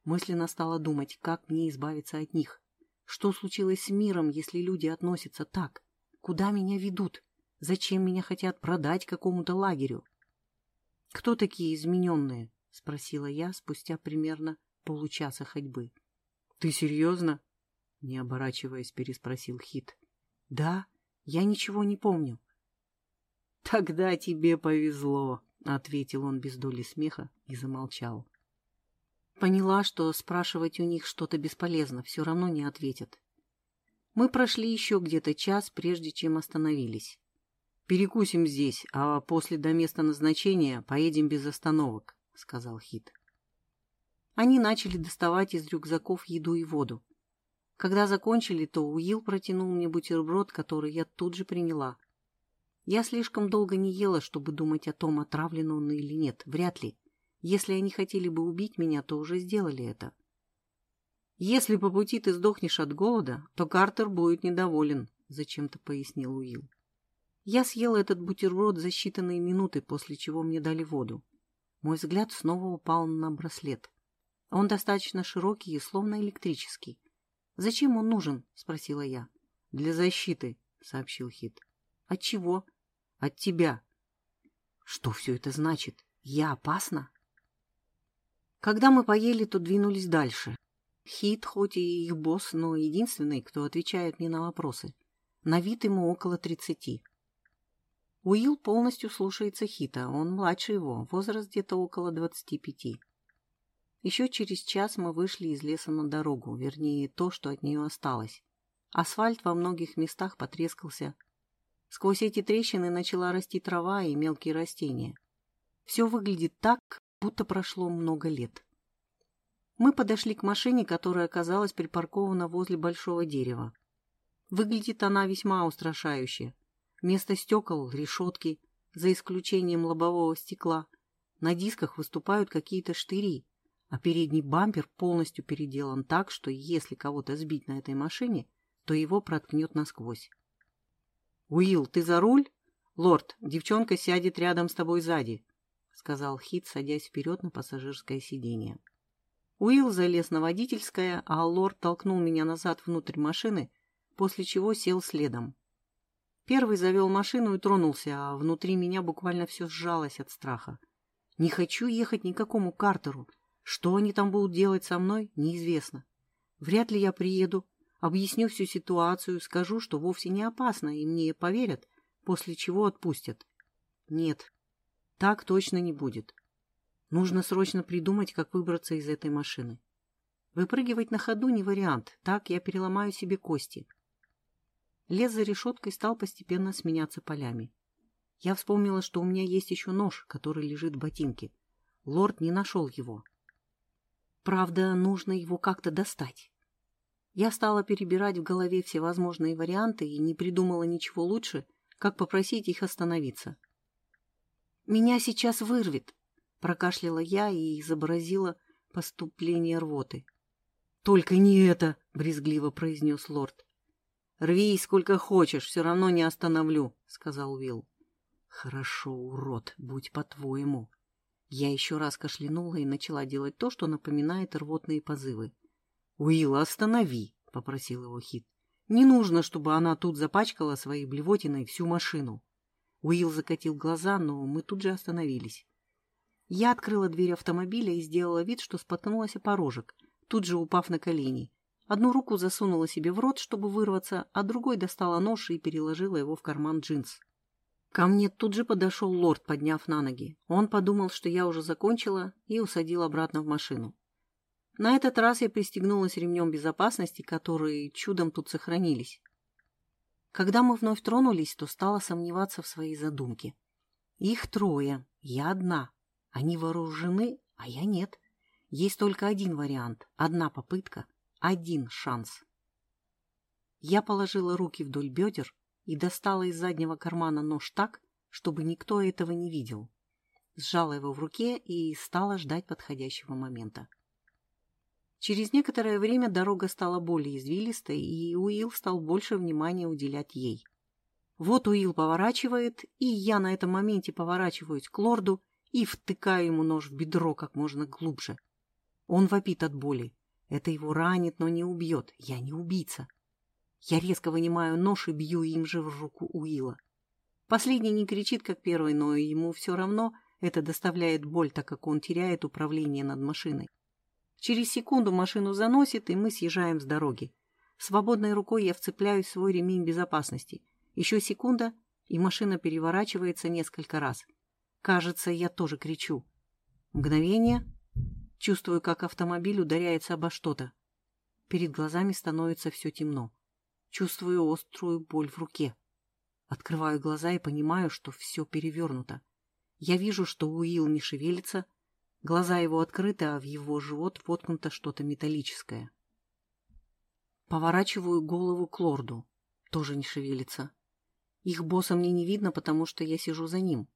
Мысленно стала думать, как мне избавиться от них. Что случилось с миром, если люди относятся так? Куда меня ведут? Зачем меня хотят продать какому-то лагерю? Кто такие измененные? — спросила я спустя примерно получаса ходьбы. — Ты серьезно? — не оборачиваясь, переспросил Хит. — Да, я ничего не помню. — Тогда тебе повезло, — ответил он без доли смеха и замолчал. Поняла, что спрашивать у них что-то бесполезно, все равно не ответят. Мы прошли еще где-то час, прежде чем остановились. Перекусим здесь, а после до места назначения поедем без остановок, — сказал Хит. Они начали доставать из рюкзаков еду и воду. Когда закончили, то Уилл протянул мне бутерброд, который я тут же приняла. Я слишком долго не ела, чтобы думать о том, отравлен он или нет. Вряд ли. Если они хотели бы убить меня, то уже сделали это. «Если по пути ты сдохнешь от голода, то Картер будет недоволен», — зачем-то пояснил Уилл. Я съел этот бутерброд за считанные минуты, после чего мне дали воду. Мой взгляд снова упал на браслет. Он достаточно широкий и словно электрический. «Зачем он нужен?» — спросила я. «Для защиты», — сообщил Хит. «От чего?» «От тебя». «Что все это значит? Я опасна?» Когда мы поели, то двинулись дальше. Хит, хоть и их босс, но единственный, кто отвечает мне на вопросы. На вид ему около тридцати. Уилл полностью слушается Хита, он младше его, возраст где-то около двадцати пяти. Еще через час мы вышли из леса на дорогу, вернее, то, что от нее осталось. Асфальт во многих местах потрескался. Сквозь эти трещины начала расти трава и мелкие растения. Все выглядит так, будто прошло много лет. Мы подошли к машине, которая оказалась припаркована возле большого дерева. Выглядит она весьма устрашающе. Вместо стекол — решетки, за исключением лобового стекла. На дисках выступают какие-то штыри, а передний бампер полностью переделан так, что если кого-то сбить на этой машине, то его проткнет насквозь. «Уилл, ты за руль? Лорд, девчонка сядет рядом с тобой сзади», — сказал Хит, садясь вперед на пассажирское сиденье. Уилл залез на водительское, а лорд толкнул меня назад внутрь машины, после чего сел следом. Первый завел машину и тронулся, а внутри меня буквально все сжалось от страха. Не хочу ехать никакому Картеру. Что они там будут делать со мной, неизвестно. Вряд ли я приеду, объясню всю ситуацию, скажу, что вовсе не опасно, и мне поверят, после чего отпустят. Нет, так точно не будет. Нужно срочно придумать, как выбраться из этой машины. Выпрыгивать на ходу не вариант, так я переломаю себе кости. Лес за решеткой стал постепенно сменяться полями. Я вспомнила, что у меня есть еще нож, который лежит в ботинке. Лорд не нашел его. Правда, нужно его как-то достать. Я стала перебирать в голове всевозможные варианты и не придумала ничего лучше, как попросить их остановиться. «Меня сейчас вырвет!» — прокашляла я и изобразила поступление рвоты. «Только не это!» — брезгливо произнес лорд. «Рви сколько хочешь, все равно не остановлю», — сказал Уилл. «Хорошо, урод, будь по-твоему». Я еще раз кашлянула и начала делать то, что напоминает рвотные позывы. «Уилл, останови», — попросил его Хит. «Не нужно, чтобы она тут запачкала своей блевотиной всю машину». Уилл закатил глаза, но мы тут же остановились. Я открыла дверь автомобиля и сделала вид, что споткнулась о порожек, тут же упав на колени. Одну руку засунула себе в рот, чтобы вырваться, а другой достала нож и переложила его в карман джинс. Ко мне тут же подошел лорд, подняв на ноги. Он подумал, что я уже закончила, и усадил обратно в машину. На этот раз я пристегнулась ремнем безопасности, которые чудом тут сохранились. Когда мы вновь тронулись, то стала сомневаться в своей задумке. Их трое, я одна. Они вооружены, а я нет. Есть только один вариант, одна попытка, один шанс. Я положила руки вдоль бедер и достала из заднего кармана нож так, чтобы никто этого не видел. Сжала его в руке и стала ждать подходящего момента. Через некоторое время дорога стала более извилистой, и Уилл стал больше внимания уделять ей. Вот Уилл поворачивает, и я на этом моменте поворачиваюсь к лорду и втыкаю ему нож в бедро как можно глубже. Он вопит от боли. Это его ранит, но не убьет. Я не убийца. Я резко вынимаю нож и бью им же в руку Уилла. Последний не кричит, как первый, но ему все равно это доставляет боль, так как он теряет управление над машиной. Через секунду машину заносит, и мы съезжаем с дороги. Свободной рукой я вцепляюсь в свой ремень безопасности. Еще секунда, и машина переворачивается несколько раз. Кажется, я тоже кричу. Мгновение, Чувствую, как автомобиль ударяется обо что-то. Перед глазами становится все темно. Чувствую острую боль в руке. Открываю глаза и понимаю, что все перевернуто. Я вижу, что Уилл не шевелится, глаза его открыты, а в его живот воткнуто что-то металлическое. Поворачиваю голову к лорду. Тоже не шевелится. Их босса мне не видно, потому что я сижу за ним.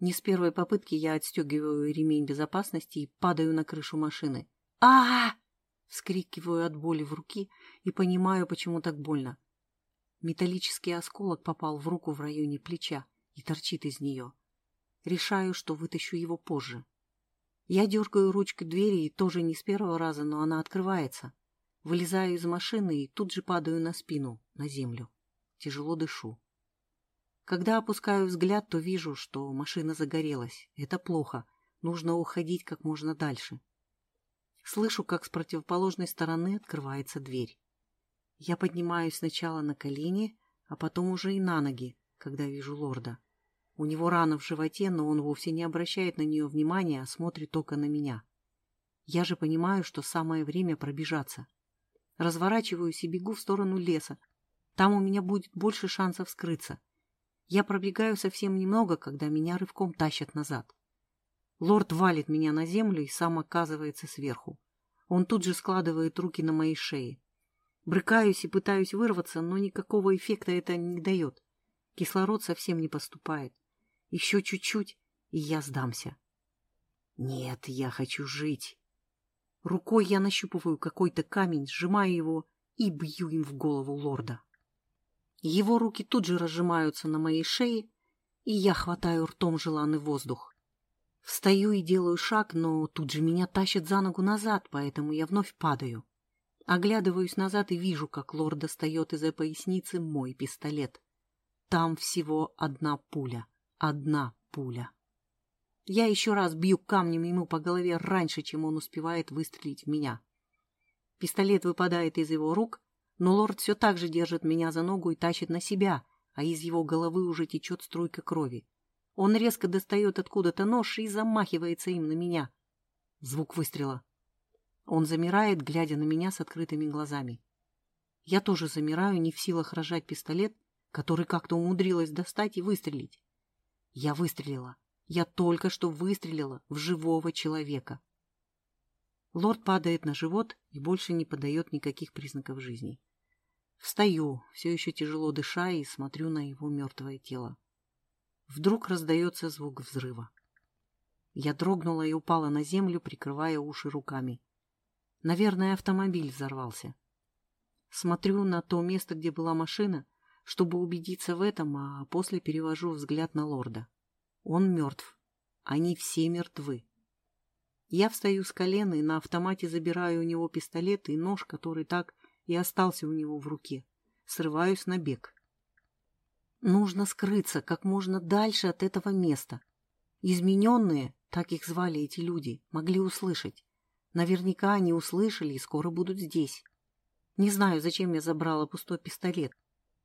Не с первой попытки я отстегиваю ремень безопасности и падаю на крышу машины. а, -а, -а Вскрикиваю от боли в руки и понимаю, почему так больно. Металлический осколок попал в руку в районе плеча и торчит из нее. Решаю, что вытащу его позже. Я дергаю ручку двери и тоже не с первого раза, но она открывается. Вылезаю из машины и тут же падаю на спину, на землю. Тяжело дышу. Когда опускаю взгляд, то вижу, что машина загорелась. Это плохо. Нужно уходить как можно дальше. Слышу, как с противоположной стороны открывается дверь. Я поднимаюсь сначала на колени, а потом уже и на ноги, когда вижу лорда. У него рана в животе, но он вовсе не обращает на нее внимания, а смотрит только на меня. Я же понимаю, что самое время пробежаться. Разворачиваюсь и бегу в сторону леса. Там у меня будет больше шансов скрыться. Я пробегаю совсем немного, когда меня рывком тащат назад. Лорд валит меня на землю и сам оказывается сверху. Он тут же складывает руки на моей шее. Брыкаюсь и пытаюсь вырваться, но никакого эффекта это не дает. Кислород совсем не поступает. Еще чуть-чуть, и я сдамся. Нет, я хочу жить. Рукой я нащупываю какой-то камень, сжимаю его и бью им в голову лорда. Его руки тут же разжимаются на моей шее, и я хватаю ртом желанный воздух. Встаю и делаю шаг, но тут же меня тащат за ногу назад, поэтому я вновь падаю. Оглядываюсь назад и вижу, как лорд достает из-за поясницы мой пистолет. Там всего одна пуля. Одна пуля. Я еще раз бью камнем ему по голове раньше, чем он успевает выстрелить в меня. Пистолет выпадает из его рук, но лорд все так же держит меня за ногу и тащит на себя, а из его головы уже течет струйка крови. Он резко достает откуда-то нож и замахивается им на меня. Звук выстрела. Он замирает, глядя на меня с открытыми глазами. Я тоже замираю, не в силах рожать пистолет, который как-то умудрилась достать и выстрелить. Я выстрелила. Я только что выстрелила в живого человека. Лорд падает на живот и больше не подает никаких признаков жизни. Встаю, все еще тяжело дыша, и смотрю на его мертвое тело. Вдруг раздается звук взрыва. Я дрогнула и упала на землю, прикрывая уши руками. Наверное, автомобиль взорвался. Смотрю на то место, где была машина, чтобы убедиться в этом, а после перевожу взгляд на лорда. Он мертв. Они все мертвы. Я встаю с колена и на автомате забираю у него пистолет и нож, который так и остался у него в руке. Срываюсь на бег. Нужно скрыться как можно дальше от этого места. Измененные, так их звали эти люди, могли услышать. Наверняка они услышали и скоро будут здесь. Не знаю, зачем я забрала пустой пистолет.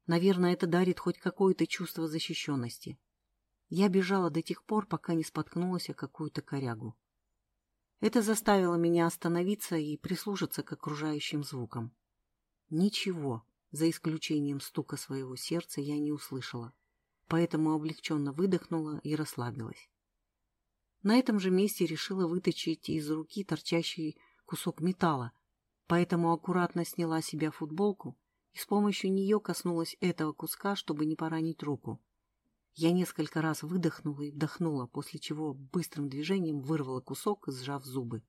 Наверное, это дарит хоть какое-то чувство защищенности. Я бежала до тех пор, пока не споткнулась о какую-то корягу. Это заставило меня остановиться и прислушаться к окружающим звукам. Ничего, за исключением стука своего сердца, я не услышала, поэтому облегченно выдохнула и расслабилась. На этом же месте решила вытащить из руки торчащий кусок металла, поэтому аккуратно сняла себя футболку и с помощью нее коснулась этого куска, чтобы не поранить руку. Я несколько раз выдохнула и вдохнула, после чего быстрым движением вырвала кусок, сжав зубы.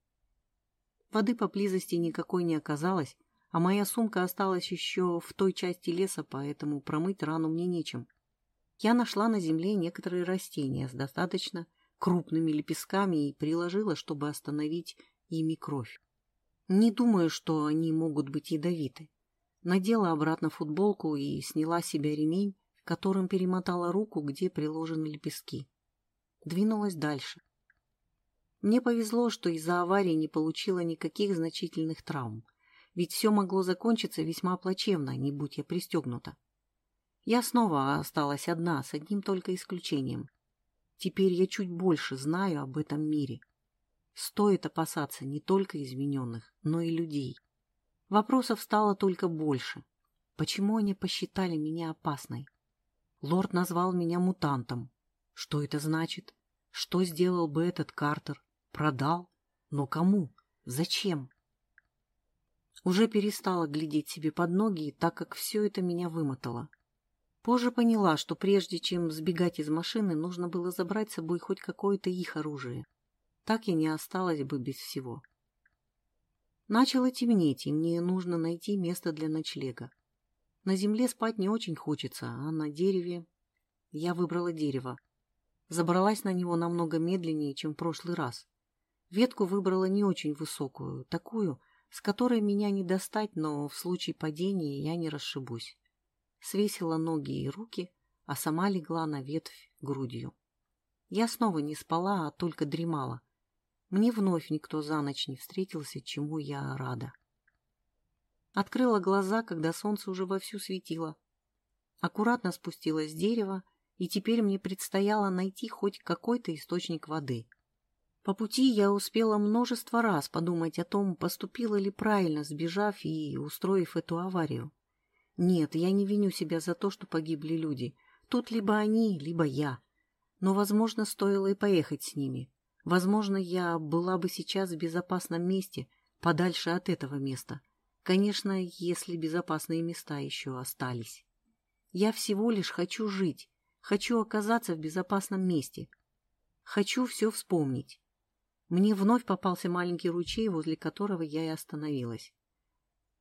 Воды поблизости никакой не оказалось, а моя сумка осталась еще в той части леса, поэтому промыть рану мне нечем. Я нашла на земле некоторые растения с достаточно крупными лепестками и приложила, чтобы остановить ими кровь. Не думаю, что они могут быть ядовиты. Надела обратно футболку и сняла с себя ремень, которым перемотала руку, где приложены лепестки. Двинулась дальше. Мне повезло, что из-за аварии не получила никаких значительных травм, ведь все могло закончиться весьма плачевно, не будь я пристегнута. Я снова осталась одна, с одним только исключением. Теперь я чуть больше знаю об этом мире. Стоит опасаться не только измененных, но и людей. Вопросов стало только больше. Почему они посчитали меня опасной? Лорд назвал меня мутантом. Что это значит? Что сделал бы этот Картер? Продал? Но кому? Зачем? Уже перестала глядеть себе под ноги, так как все это меня вымотало. Позже поняла, что прежде чем сбегать из машины, нужно было забрать с собой хоть какое-то их оружие. Так я не осталась бы без всего. Начало темнеть, и мне нужно найти место для ночлега. На земле спать не очень хочется, а на дереве... Я выбрала дерево. Забралась на него намного медленнее, чем в прошлый раз. Ветку выбрала не очень высокую, такую, с которой меня не достать, но в случае падения я не расшибусь. Свесила ноги и руки, а сама легла на ветвь грудью. Я снова не спала, а только дремала. Мне вновь никто за ночь не встретился, чему я рада. Открыла глаза, когда солнце уже вовсю светило. Аккуратно спустилась с дерева, и теперь мне предстояло найти хоть какой-то источник воды. По пути я успела множество раз подумать о том, поступила ли правильно, сбежав и устроив эту аварию. Нет, я не виню себя за то, что погибли люди. Тут либо они, либо я. Но, возможно, стоило и поехать с ними. Возможно, я была бы сейчас в безопасном месте, подальше от этого места. Конечно, если безопасные места еще остались. Я всего лишь хочу жить, хочу оказаться в безопасном месте. Хочу все вспомнить. Мне вновь попался маленький ручей, возле которого я и остановилась.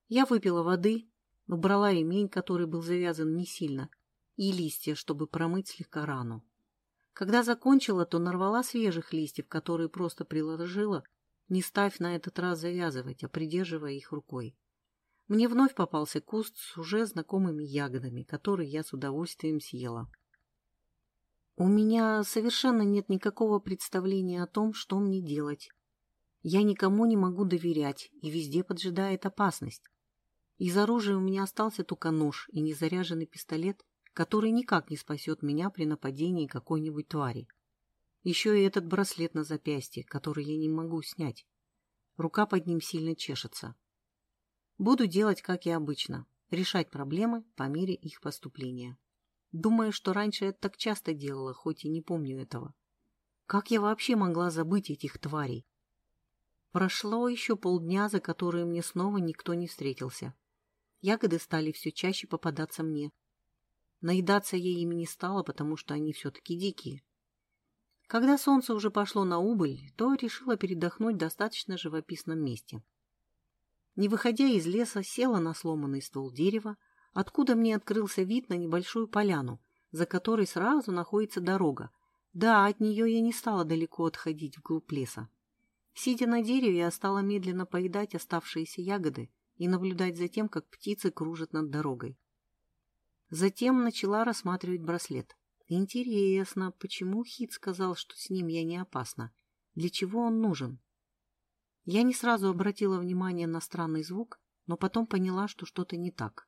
Я выпила воды, убрала ремень, который был завязан не сильно, и листья, чтобы промыть слегка рану. Когда закончила, то нарвала свежих листьев, которые просто приложила, не ставь на этот раз завязывать, а придерживая их рукой. Мне вновь попался куст с уже знакомыми ягодами, которые я с удовольствием съела. У меня совершенно нет никакого представления о том, что мне делать. Я никому не могу доверять, и везде поджидает опасность. Из оружия у меня остался только нож и незаряженный пистолет, который никак не спасет меня при нападении какой-нибудь твари. Еще и этот браслет на запястье, который я не могу снять. Рука под ним сильно чешется. Буду делать, как и обычно, решать проблемы по мере их поступления. Думаю, что раньше я так часто делала, хоть и не помню этого. Как я вообще могла забыть этих тварей? Прошло еще полдня, за которые мне снова никто не встретился. Ягоды стали все чаще попадаться мне. Наедаться я ими не стала, потому что они все-таки дикие. Когда солнце уже пошло на убыль, то решила передохнуть в достаточно живописном месте. Не выходя из леса, села на сломанный ствол дерева, откуда мне открылся вид на небольшую поляну, за которой сразу находится дорога. Да, от нее я не стала далеко отходить вглубь леса. Сидя на дереве, я стала медленно поедать оставшиеся ягоды и наблюдать за тем, как птицы кружат над дорогой. Затем начала рассматривать браслет. Интересно, почему Хит сказал, что с ним я не опасна? Для чего он нужен? Я не сразу обратила внимание на странный звук, но потом поняла, что что-то не так.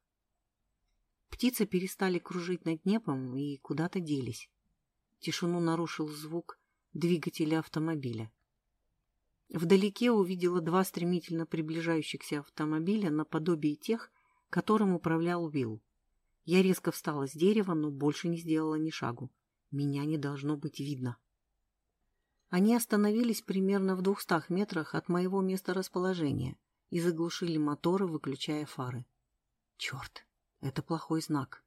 Птицы перестали кружить над небом и куда-то делись. Тишину нарушил звук двигателя автомобиля. Вдалеке увидела два стремительно приближающихся автомобиля наподобие тех, которым управлял Уилл. Я резко встала с дерева, но больше не сделала ни шагу. Меня не должно быть видно. Они остановились примерно в двухстах метрах от моего места расположения и заглушили моторы, выключая фары. Черт, это плохой знак.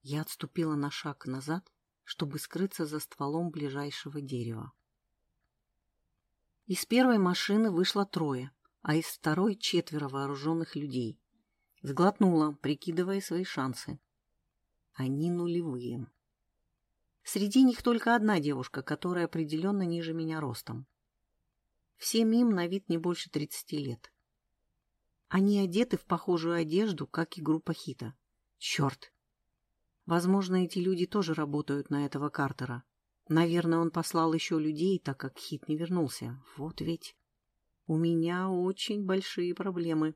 Я отступила на шаг назад, чтобы скрыться за стволом ближайшего дерева. Из первой машины вышло трое, а из второй четверо вооруженных людей. Сглотнула, прикидывая свои шансы. Они нулевые. Среди них только одна девушка, которая определенно ниже меня ростом. Всем им на вид не больше тридцати лет. Они одеты в похожую одежду, как и группа Хита. Черт! Возможно, эти люди тоже работают на этого Картера. Наверное, он послал еще людей, так как Хит не вернулся. Вот ведь... У меня очень большие проблемы.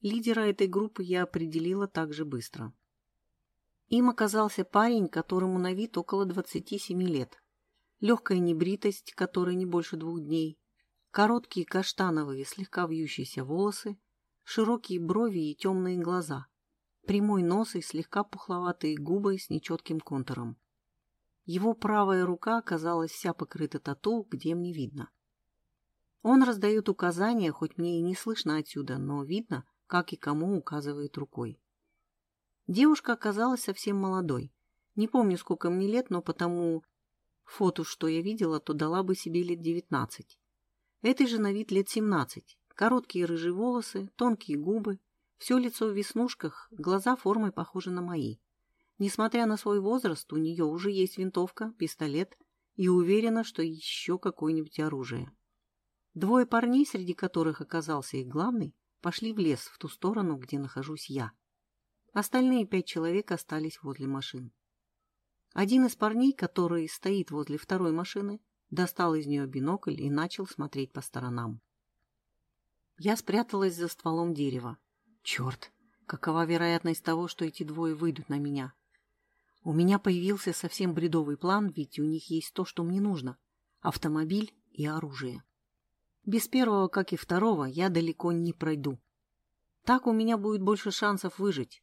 Лидера этой группы я определила так же быстро. Им оказался парень, которому на вид около 27 лет. Легкая небритость, которой не больше двух дней, короткие каштановые, слегка вьющиеся волосы, широкие брови и темные глаза, прямой нос и слегка пухловатые губы с нечетким контуром. Его правая рука оказалась вся покрыта тату, где мне видно. Он раздает указания, хоть мне и не слышно отсюда, но видно, как и кому указывает рукой. Девушка оказалась совсем молодой. Не помню, сколько мне лет, но потому фото, что я видела, то дала бы себе лет девятнадцать. Этой же на вид лет семнадцать. Короткие рыжие волосы, тонкие губы, Все лицо в веснушках, глаза формой похожи на мои. Несмотря на свой возраст, у нее уже есть винтовка, пистолет и уверена, что еще какое-нибудь оружие. Двое парней, среди которых оказался их главный, пошли в лес в ту сторону, где нахожусь я. Остальные пять человек остались возле машин. Один из парней, который стоит возле второй машины, достал из нее бинокль и начал смотреть по сторонам. Я спряталась за стволом дерева. Черт, какова вероятность того, что эти двое выйдут на меня? У меня появился совсем бредовый план, ведь у них есть то, что мне нужно — автомобиль и оружие. Без первого, как и второго, я далеко не пройду. Так у меня будет больше шансов выжить.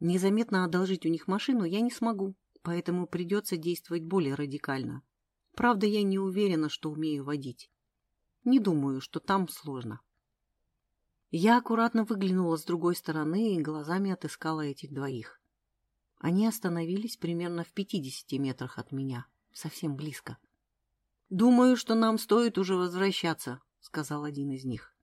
Незаметно одолжить у них машину я не смогу, поэтому придется действовать более радикально. Правда, я не уверена, что умею водить. Не думаю, что там сложно. Я аккуратно выглянула с другой стороны и глазами отыскала этих двоих. Они остановились примерно в пятидесяти метрах от меня, совсем близко. «Думаю, что нам стоит уже возвращаться», — сказал один из них.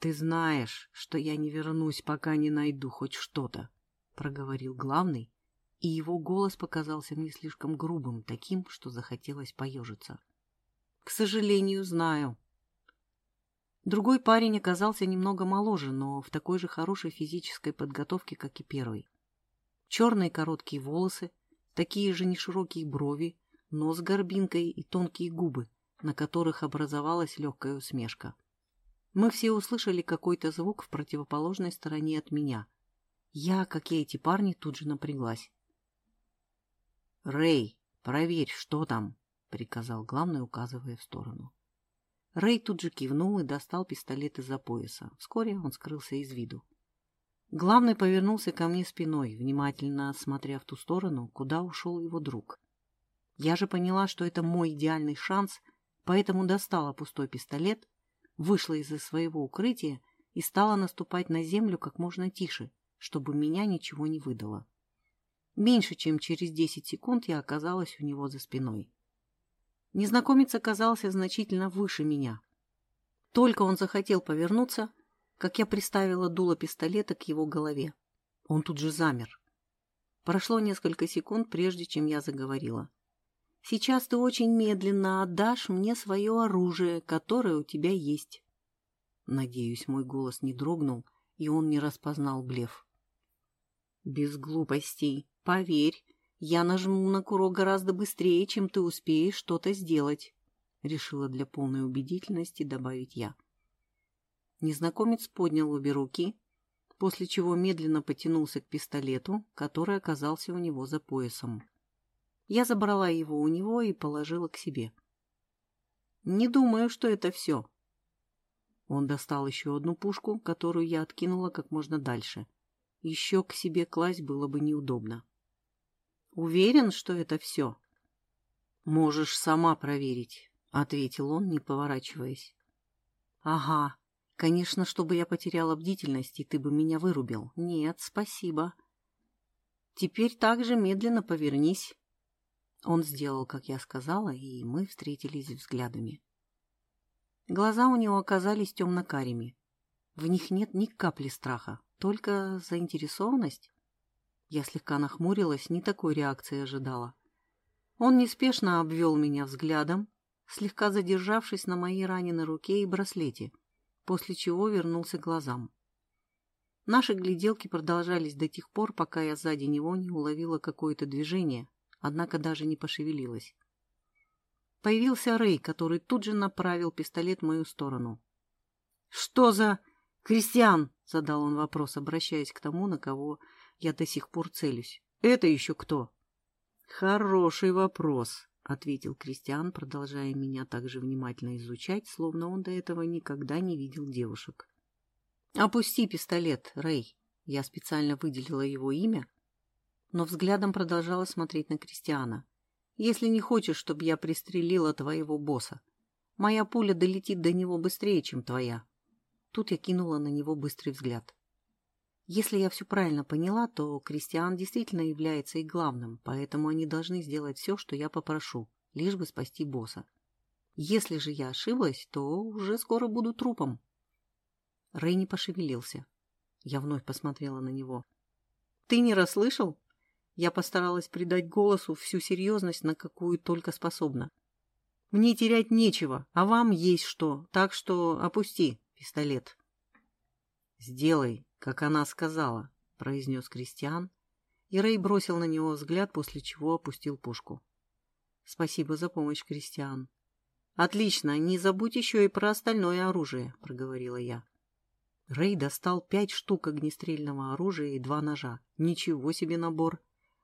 «Ты знаешь, что я не вернусь, пока не найду хоть что-то», — проговорил главный, и его голос показался мне слишком грубым, таким, что захотелось поежиться. «К сожалению, знаю». Другой парень оказался немного моложе, но в такой же хорошей физической подготовке, как и первый черные короткие волосы, такие же неширокие брови, нос с горбинкой и тонкие губы, на которых образовалась легкая усмешка. Мы все услышали какой-то звук в противоположной стороне от меня. Я, как и эти парни, тут же напряглась. «Рэй, проверь, что там», — приказал главный, указывая в сторону. Рэй тут же кивнул и достал пистолет из-за пояса. Вскоре он скрылся из виду. Главный повернулся ко мне спиной, внимательно смотря в ту сторону, куда ушел его друг. Я же поняла, что это мой идеальный шанс, поэтому достала пустой пистолет, вышла из-за своего укрытия и стала наступать на землю как можно тише, чтобы меня ничего не выдало. Меньше чем через десять секунд я оказалась у него за спиной. Незнакомец оказался значительно выше меня. Только он захотел повернуться, как я приставила дуло пистолета к его голове. Он тут же замер. Прошло несколько секунд, прежде чем я заговорила. «Сейчас ты очень медленно отдашь мне свое оружие, которое у тебя есть». Надеюсь, мой голос не дрогнул, и он не распознал блеф. «Без глупостей. Поверь, я нажму на курок гораздо быстрее, чем ты успеешь что-то сделать», — решила для полной убедительности добавить я. Незнакомец поднял обе руки, после чего медленно потянулся к пистолету, который оказался у него за поясом. Я забрала его у него и положила к себе. «Не думаю, что это все». Он достал еще одну пушку, которую я откинула как можно дальше. Еще к себе класть было бы неудобно. «Уверен, что это все?» «Можешь сама проверить», — ответил он, не поворачиваясь. «Ага, Конечно, чтобы я потеряла бдительность, и ты бы меня вырубил. Нет, спасибо. Теперь также медленно повернись. Он сделал, как я сказала, и мы встретились взглядами. Глаза у него оказались темно-карими. В них нет ни капли страха, только заинтересованность. Я слегка нахмурилась, не такой реакции ожидала. Он неспешно обвел меня взглядом, слегка задержавшись на моей раненой руке и браслете — после чего вернулся к глазам. Наши гляделки продолжались до тех пор, пока я сзади него не уловила какое-то движение, однако даже не пошевелилась. Появился Рэй, который тут же направил пистолет в мою сторону. «Что за... Кристиан?» — задал он вопрос, обращаясь к тому, на кого я до сих пор целюсь. «Это еще кто?» «Хороший вопрос», — ответил Кристиан, продолжая меня также внимательно изучать, словно он до этого никогда не видел девушек. «Опусти пистолет, Рэй!» Я специально выделила его имя, но взглядом продолжала смотреть на Кристиана. «Если не хочешь, чтобы я пристрелила твоего босса, моя пуля долетит до него быстрее, чем твоя». Тут я кинула на него быстрый взгляд. Если я все правильно поняла, то Кристиан действительно является и главным, поэтому они должны сделать все, что я попрошу, лишь бы спасти босса. Если же я ошиблась, то уже скоро буду трупом. Рэй не пошевелился. Я вновь посмотрела на него. Ты не расслышал? Я постаралась придать голосу всю серьезность, на какую только способна. Мне терять нечего, а вам есть что, так что опусти пистолет. Сделай, как она сказала, произнес Кристиан, и Рэй бросил на него взгляд, после чего опустил пушку. Спасибо за помощь, Кристиан. Отлично, не забудь еще и про остальное оружие, проговорила я. Рэй достал пять штук огнестрельного оружия и два ножа. Ничего себе набор.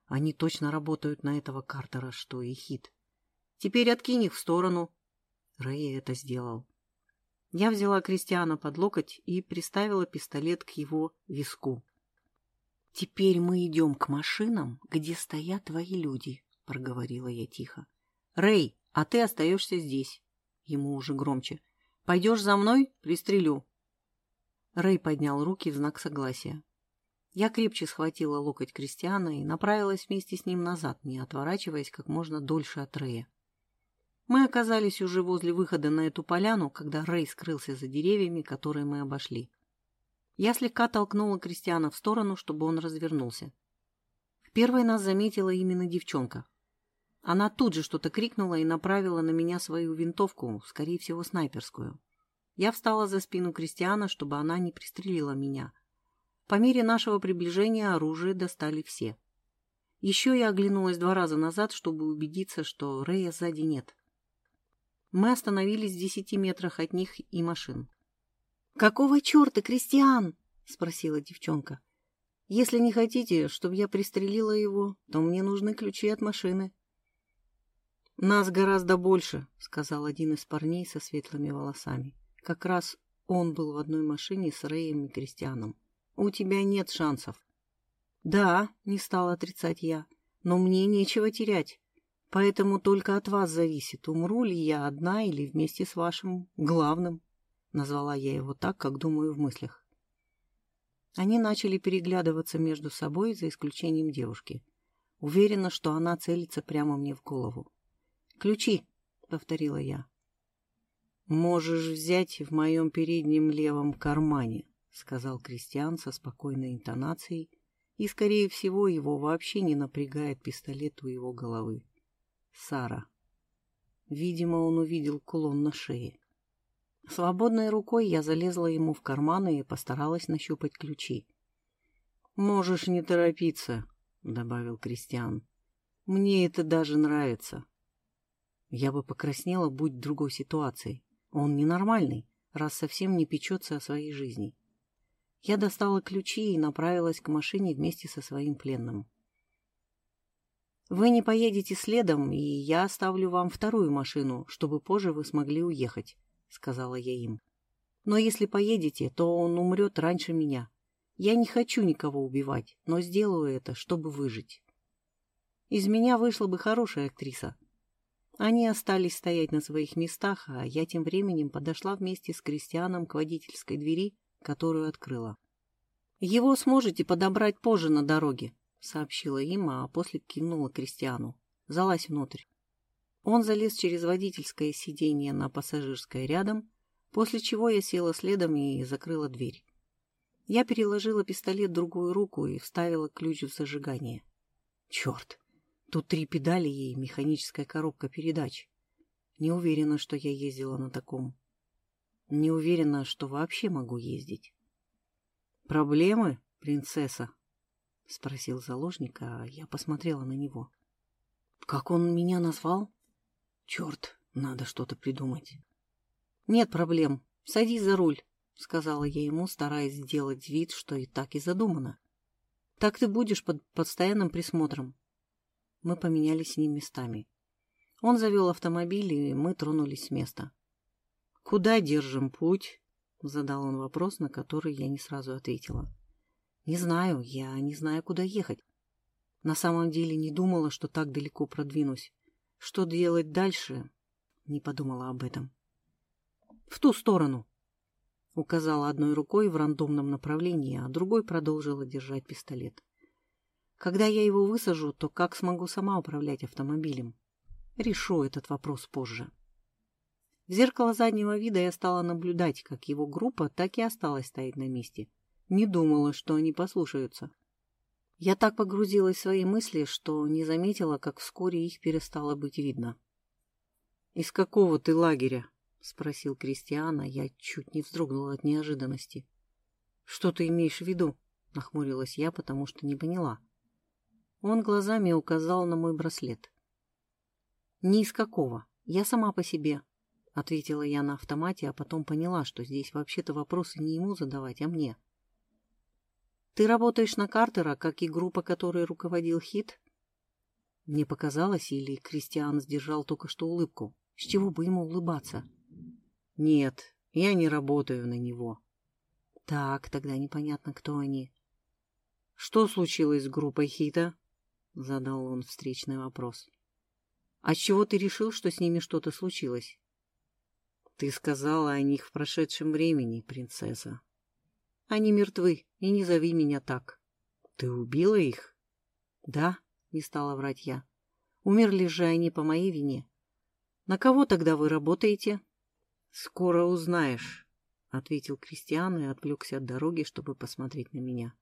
Они точно работают на этого Картера, что и хит. Теперь откинь их в сторону. Рэй это сделал. Я взяла Кристиана под локоть и приставила пистолет к его виску. «Теперь мы идем к машинам, где стоят твои люди», — проговорила я тихо. «Рэй, а ты остаешься здесь». Ему уже громче. «Пойдешь за мной? Пристрелю». Рэй поднял руки в знак согласия. Я крепче схватила локоть Кристиана и направилась вместе с ним назад, не отворачиваясь как можно дольше от Рэя. Мы оказались уже возле выхода на эту поляну, когда Рэй скрылся за деревьями, которые мы обошли. Я слегка толкнула Кристиана в сторону, чтобы он развернулся. Первой нас заметила именно девчонка. Она тут же что-то крикнула и направила на меня свою винтовку, скорее всего, снайперскую. Я встала за спину Кристиана, чтобы она не пристрелила меня. По мере нашего приближения оружие достали все. Еще я оглянулась два раза назад, чтобы убедиться, что Рэя сзади нет. Мы остановились в десяти метрах от них и машин. «Какого черта, Кристиан?» — спросила девчонка. «Если не хотите, чтобы я пристрелила его, то мне нужны ключи от машины». «Нас гораздо больше», — сказал один из парней со светлыми волосами. Как раз он был в одной машине с Рэем и Кристианом. У тебя нет шансов. Да, не стал отрицать я, но мне нечего терять. Поэтому только от вас зависит, умру ли я одна или вместе с вашим главным. Назвала я его так, как думаю в мыслях. Они начали переглядываться между собой, за исключением девушки. Уверена, что она целится прямо мне в голову. «Ключи», — повторила я. «Можешь взять в моем переднем левом кармане», — сказал Кристиан со спокойной интонацией, и, скорее всего, его вообще не напрягает пистолет у его головы. Сара. Видимо, он увидел кулон на шее. Свободной рукой я залезла ему в карманы и постаралась нащупать ключи. «Можешь не торопиться», — добавил Кристиан. «Мне это даже нравится». Я бы покраснела, будь другой ситуации. Он ненормальный, раз совсем не печется о своей жизни. Я достала ключи и направилась к машине вместе со своим пленным. «Вы не поедете следом, и я оставлю вам вторую машину, чтобы позже вы смогли уехать», — сказала я им. «Но если поедете, то он умрет раньше меня. Я не хочу никого убивать, но сделаю это, чтобы выжить. Из меня вышла бы хорошая актриса, они остались стоять на своих местах, а я тем временем подошла вместе с Кристианом к водительской двери, которую открыла. «Его сможете подобрать позже на дороге», — сообщила им, а после кивнула Кристиану. «Залазь внутрь». Он залез через водительское сиденье на пассажирское рядом, после чего я села следом и закрыла дверь. Я переложила пистолет в другую руку и вставила ключ в зажигание. Черт! Тут три педали и механическая коробка передач. Не уверена, что я ездила на таком. Не уверена, что вообще могу ездить. «Проблемы, принцесса?» — спросил заложник, а я посмотрела на него. «Как он меня назвал? Черт, надо что-то придумать». «Нет проблем. Садись за руль», — сказала я ему, стараясь сделать вид, что и так и задумано. «Так ты будешь под постоянным присмотром. Мы поменялись с ним местами. Он завел автомобиль, и мы тронулись с места. «Куда держим путь?» — задал он вопрос, на который я не сразу ответила. «Не знаю, я не знаю, куда ехать. На самом деле не думала, что так далеко продвинусь. Что делать дальше?» Не подумала об этом. «В ту сторону!» Указала одной рукой в рандомном направлении, а другой продолжила держать пистолет. Когда я его высажу, то как смогу сама управлять автомобилем? Решу этот вопрос позже. В зеркало заднего вида я стала наблюдать, как его группа так и осталась стоять на месте. Не думала, что они послушаются. Я так погрузилась в свои мысли, что не заметила, как вскоре их перестало быть видно. «Из какого ты лагеря?» — спросил Кристиана. Я чуть не вздрогнула от неожиданности. «Что ты имеешь в виду?» — нахмурилась я, потому что не поняла. Он глазами указал на мой браслет. «Ни из какого. Я сама по себе», — ответила я на автомате, а потом поняла, что здесь вообще-то вопросы не ему задавать, а мне. «Ты работаешь на Картера, как и группа, которой руководил Хит?» Мне показалось, или Кристиан сдержал только что улыбку. С чего бы ему улыбаться? «Нет, я не работаю на него». «Так, тогда непонятно, кто они». «Что случилось с группой Хита?» — задал он встречный вопрос. «А с чего ты решил, что с ними что-то случилось?» «Ты сказала о них в прошедшем времени, принцесса». «Они мертвы, и не зови меня так». «Ты убила их?» «Да», — не стала врать я. «Умерли же они по моей вине». «На кого тогда вы работаете?» «Скоро узнаешь», — ответил Кристиан и отвлекся от дороги, чтобы посмотреть на меня.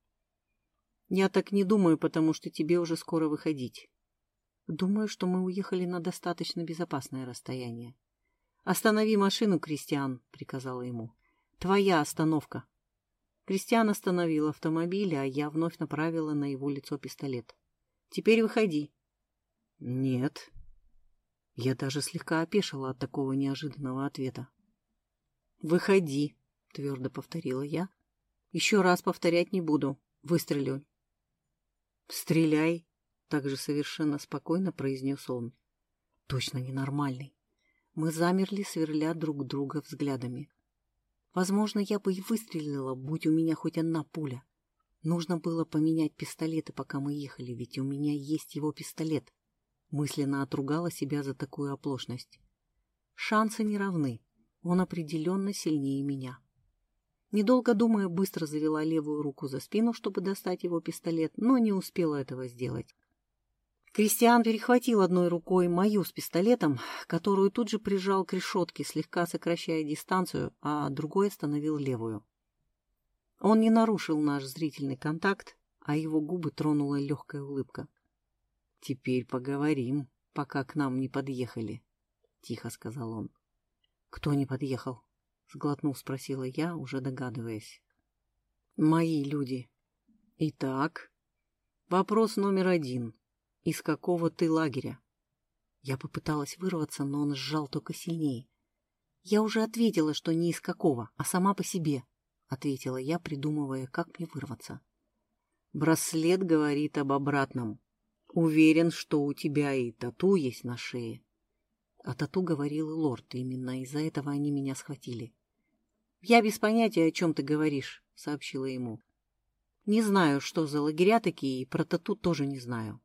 «Я так не думаю, потому что тебе уже скоро выходить. Думаю, что мы уехали на достаточно безопасное расстояние. «Останови машину, Кристиан», — приказала ему. «Твоя остановка». Кристиан остановил автомобиль, а я вновь направила на его лицо пистолет. «Теперь выходи». «Нет». Я даже слегка опешила от такого неожиданного ответа. «Выходи», — твердо повторила я. «Еще раз повторять не буду. Выстрелю». «Стреляй», — также совершенно спокойно произнес он. «Точно ненормальный». Мы замерли, сверля друг друга взглядами. Возможно, я бы и выстрелила, будь у меня хоть одна пуля. Нужно было поменять пистолеты, пока мы ехали, ведь у меня есть его пистолет. Мысленно отругала себя за такую оплошность. Шансы не равны. Он определенно сильнее меня. Недолго думая, быстро завела левую руку за спину, чтобы достать его пистолет, но не успела этого сделать. Кристиан перехватил одной рукой мою с пистолетом, которую тут же прижал к решетке, слегка сокращая дистанцию, а другой остановил левую. Он не нарушил наш зрительный контакт, а его губы тронула легкая улыбка. «Теперь поговорим, пока к нам не подъехали», — тихо сказал он. «Кто не подъехал?» — сглотнув, спросила я, уже догадываясь. «Мои люди». «Итак, вопрос номер один. Из какого ты лагеря?» Я попыталась вырваться, но он сжал только сильнее. «Я уже ответила, что не из какого, а сама по себе», — ответила я, придумывая, как мне вырваться. «Браслет говорит об обратном. Уверен, что у тебя и тату есть на шее. А тату говорил лорд, именно из-за этого они меня схватили. «Я без понятия, о чем ты говоришь», — сообщила ему. «Не знаю, что за лагеря такие, и про тату тоже не знаю».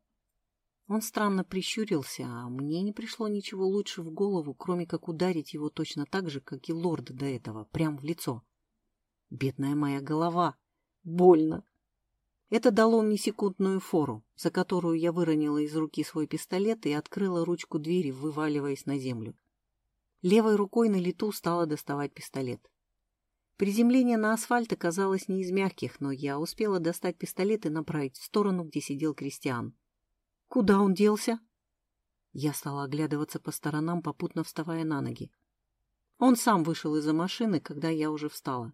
Он странно прищурился, а мне не пришло ничего лучше в голову, кроме как ударить его точно так же, как и лорда до этого, прямо в лицо. Бедная моя голова! Больно! Это дало мне секундную фору, за которую я выронила из руки свой пистолет и открыла ручку двери, вываливаясь на землю. Левой рукой на лету стала доставать пистолет. Приземление на асфальт оказалось не из мягких, но я успела достать пистолет и направить в сторону, где сидел Кристиан. «Куда он делся?» Я стала оглядываться по сторонам, попутно вставая на ноги. Он сам вышел из-за машины, когда я уже встала.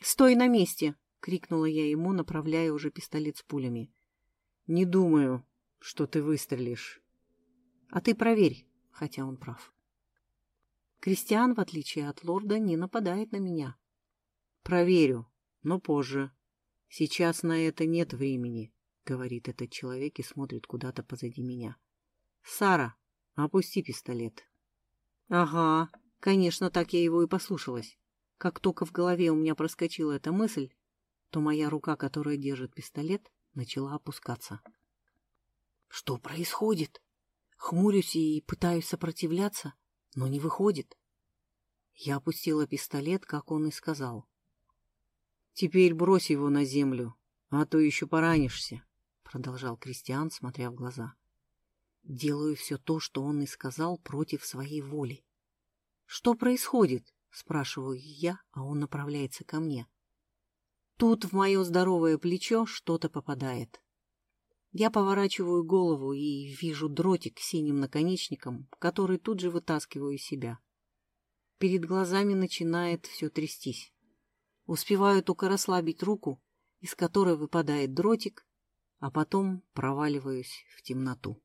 «Стой на месте!» — крикнула я ему, направляя уже пистолет с пулями. «Не думаю, что ты выстрелишь». «А ты проверь», хотя он прав. Кристиан, в отличие от лорда, не нападает на меня. «Проверю, но позже. Сейчас на это нет времени», — говорит этот человек и смотрит куда-то позади меня. «Сара, опусти пистолет». «Ага, конечно, так я его и послушалась. Как только в голове у меня проскочила эта мысль, то моя рука, которая держит пистолет, начала опускаться. Что происходит? Хмурюсь и пытаюсь сопротивляться, но не выходит. Я опустила пистолет, как он и сказал. «Теперь брось его на землю, а то еще поранишься», — продолжал Кристиан, смотря в глаза. «Делаю все то, что он и сказал, против своей воли». «Что происходит?» — спрашиваю я, а он направляется ко мне. Тут в мое здоровое плечо что-то попадает. Я поворачиваю голову и вижу дротик синим наконечником, который тут же вытаскиваю из себя. Перед глазами начинает все трястись. Успеваю только расслабить руку, из которой выпадает дротик, а потом проваливаюсь в темноту.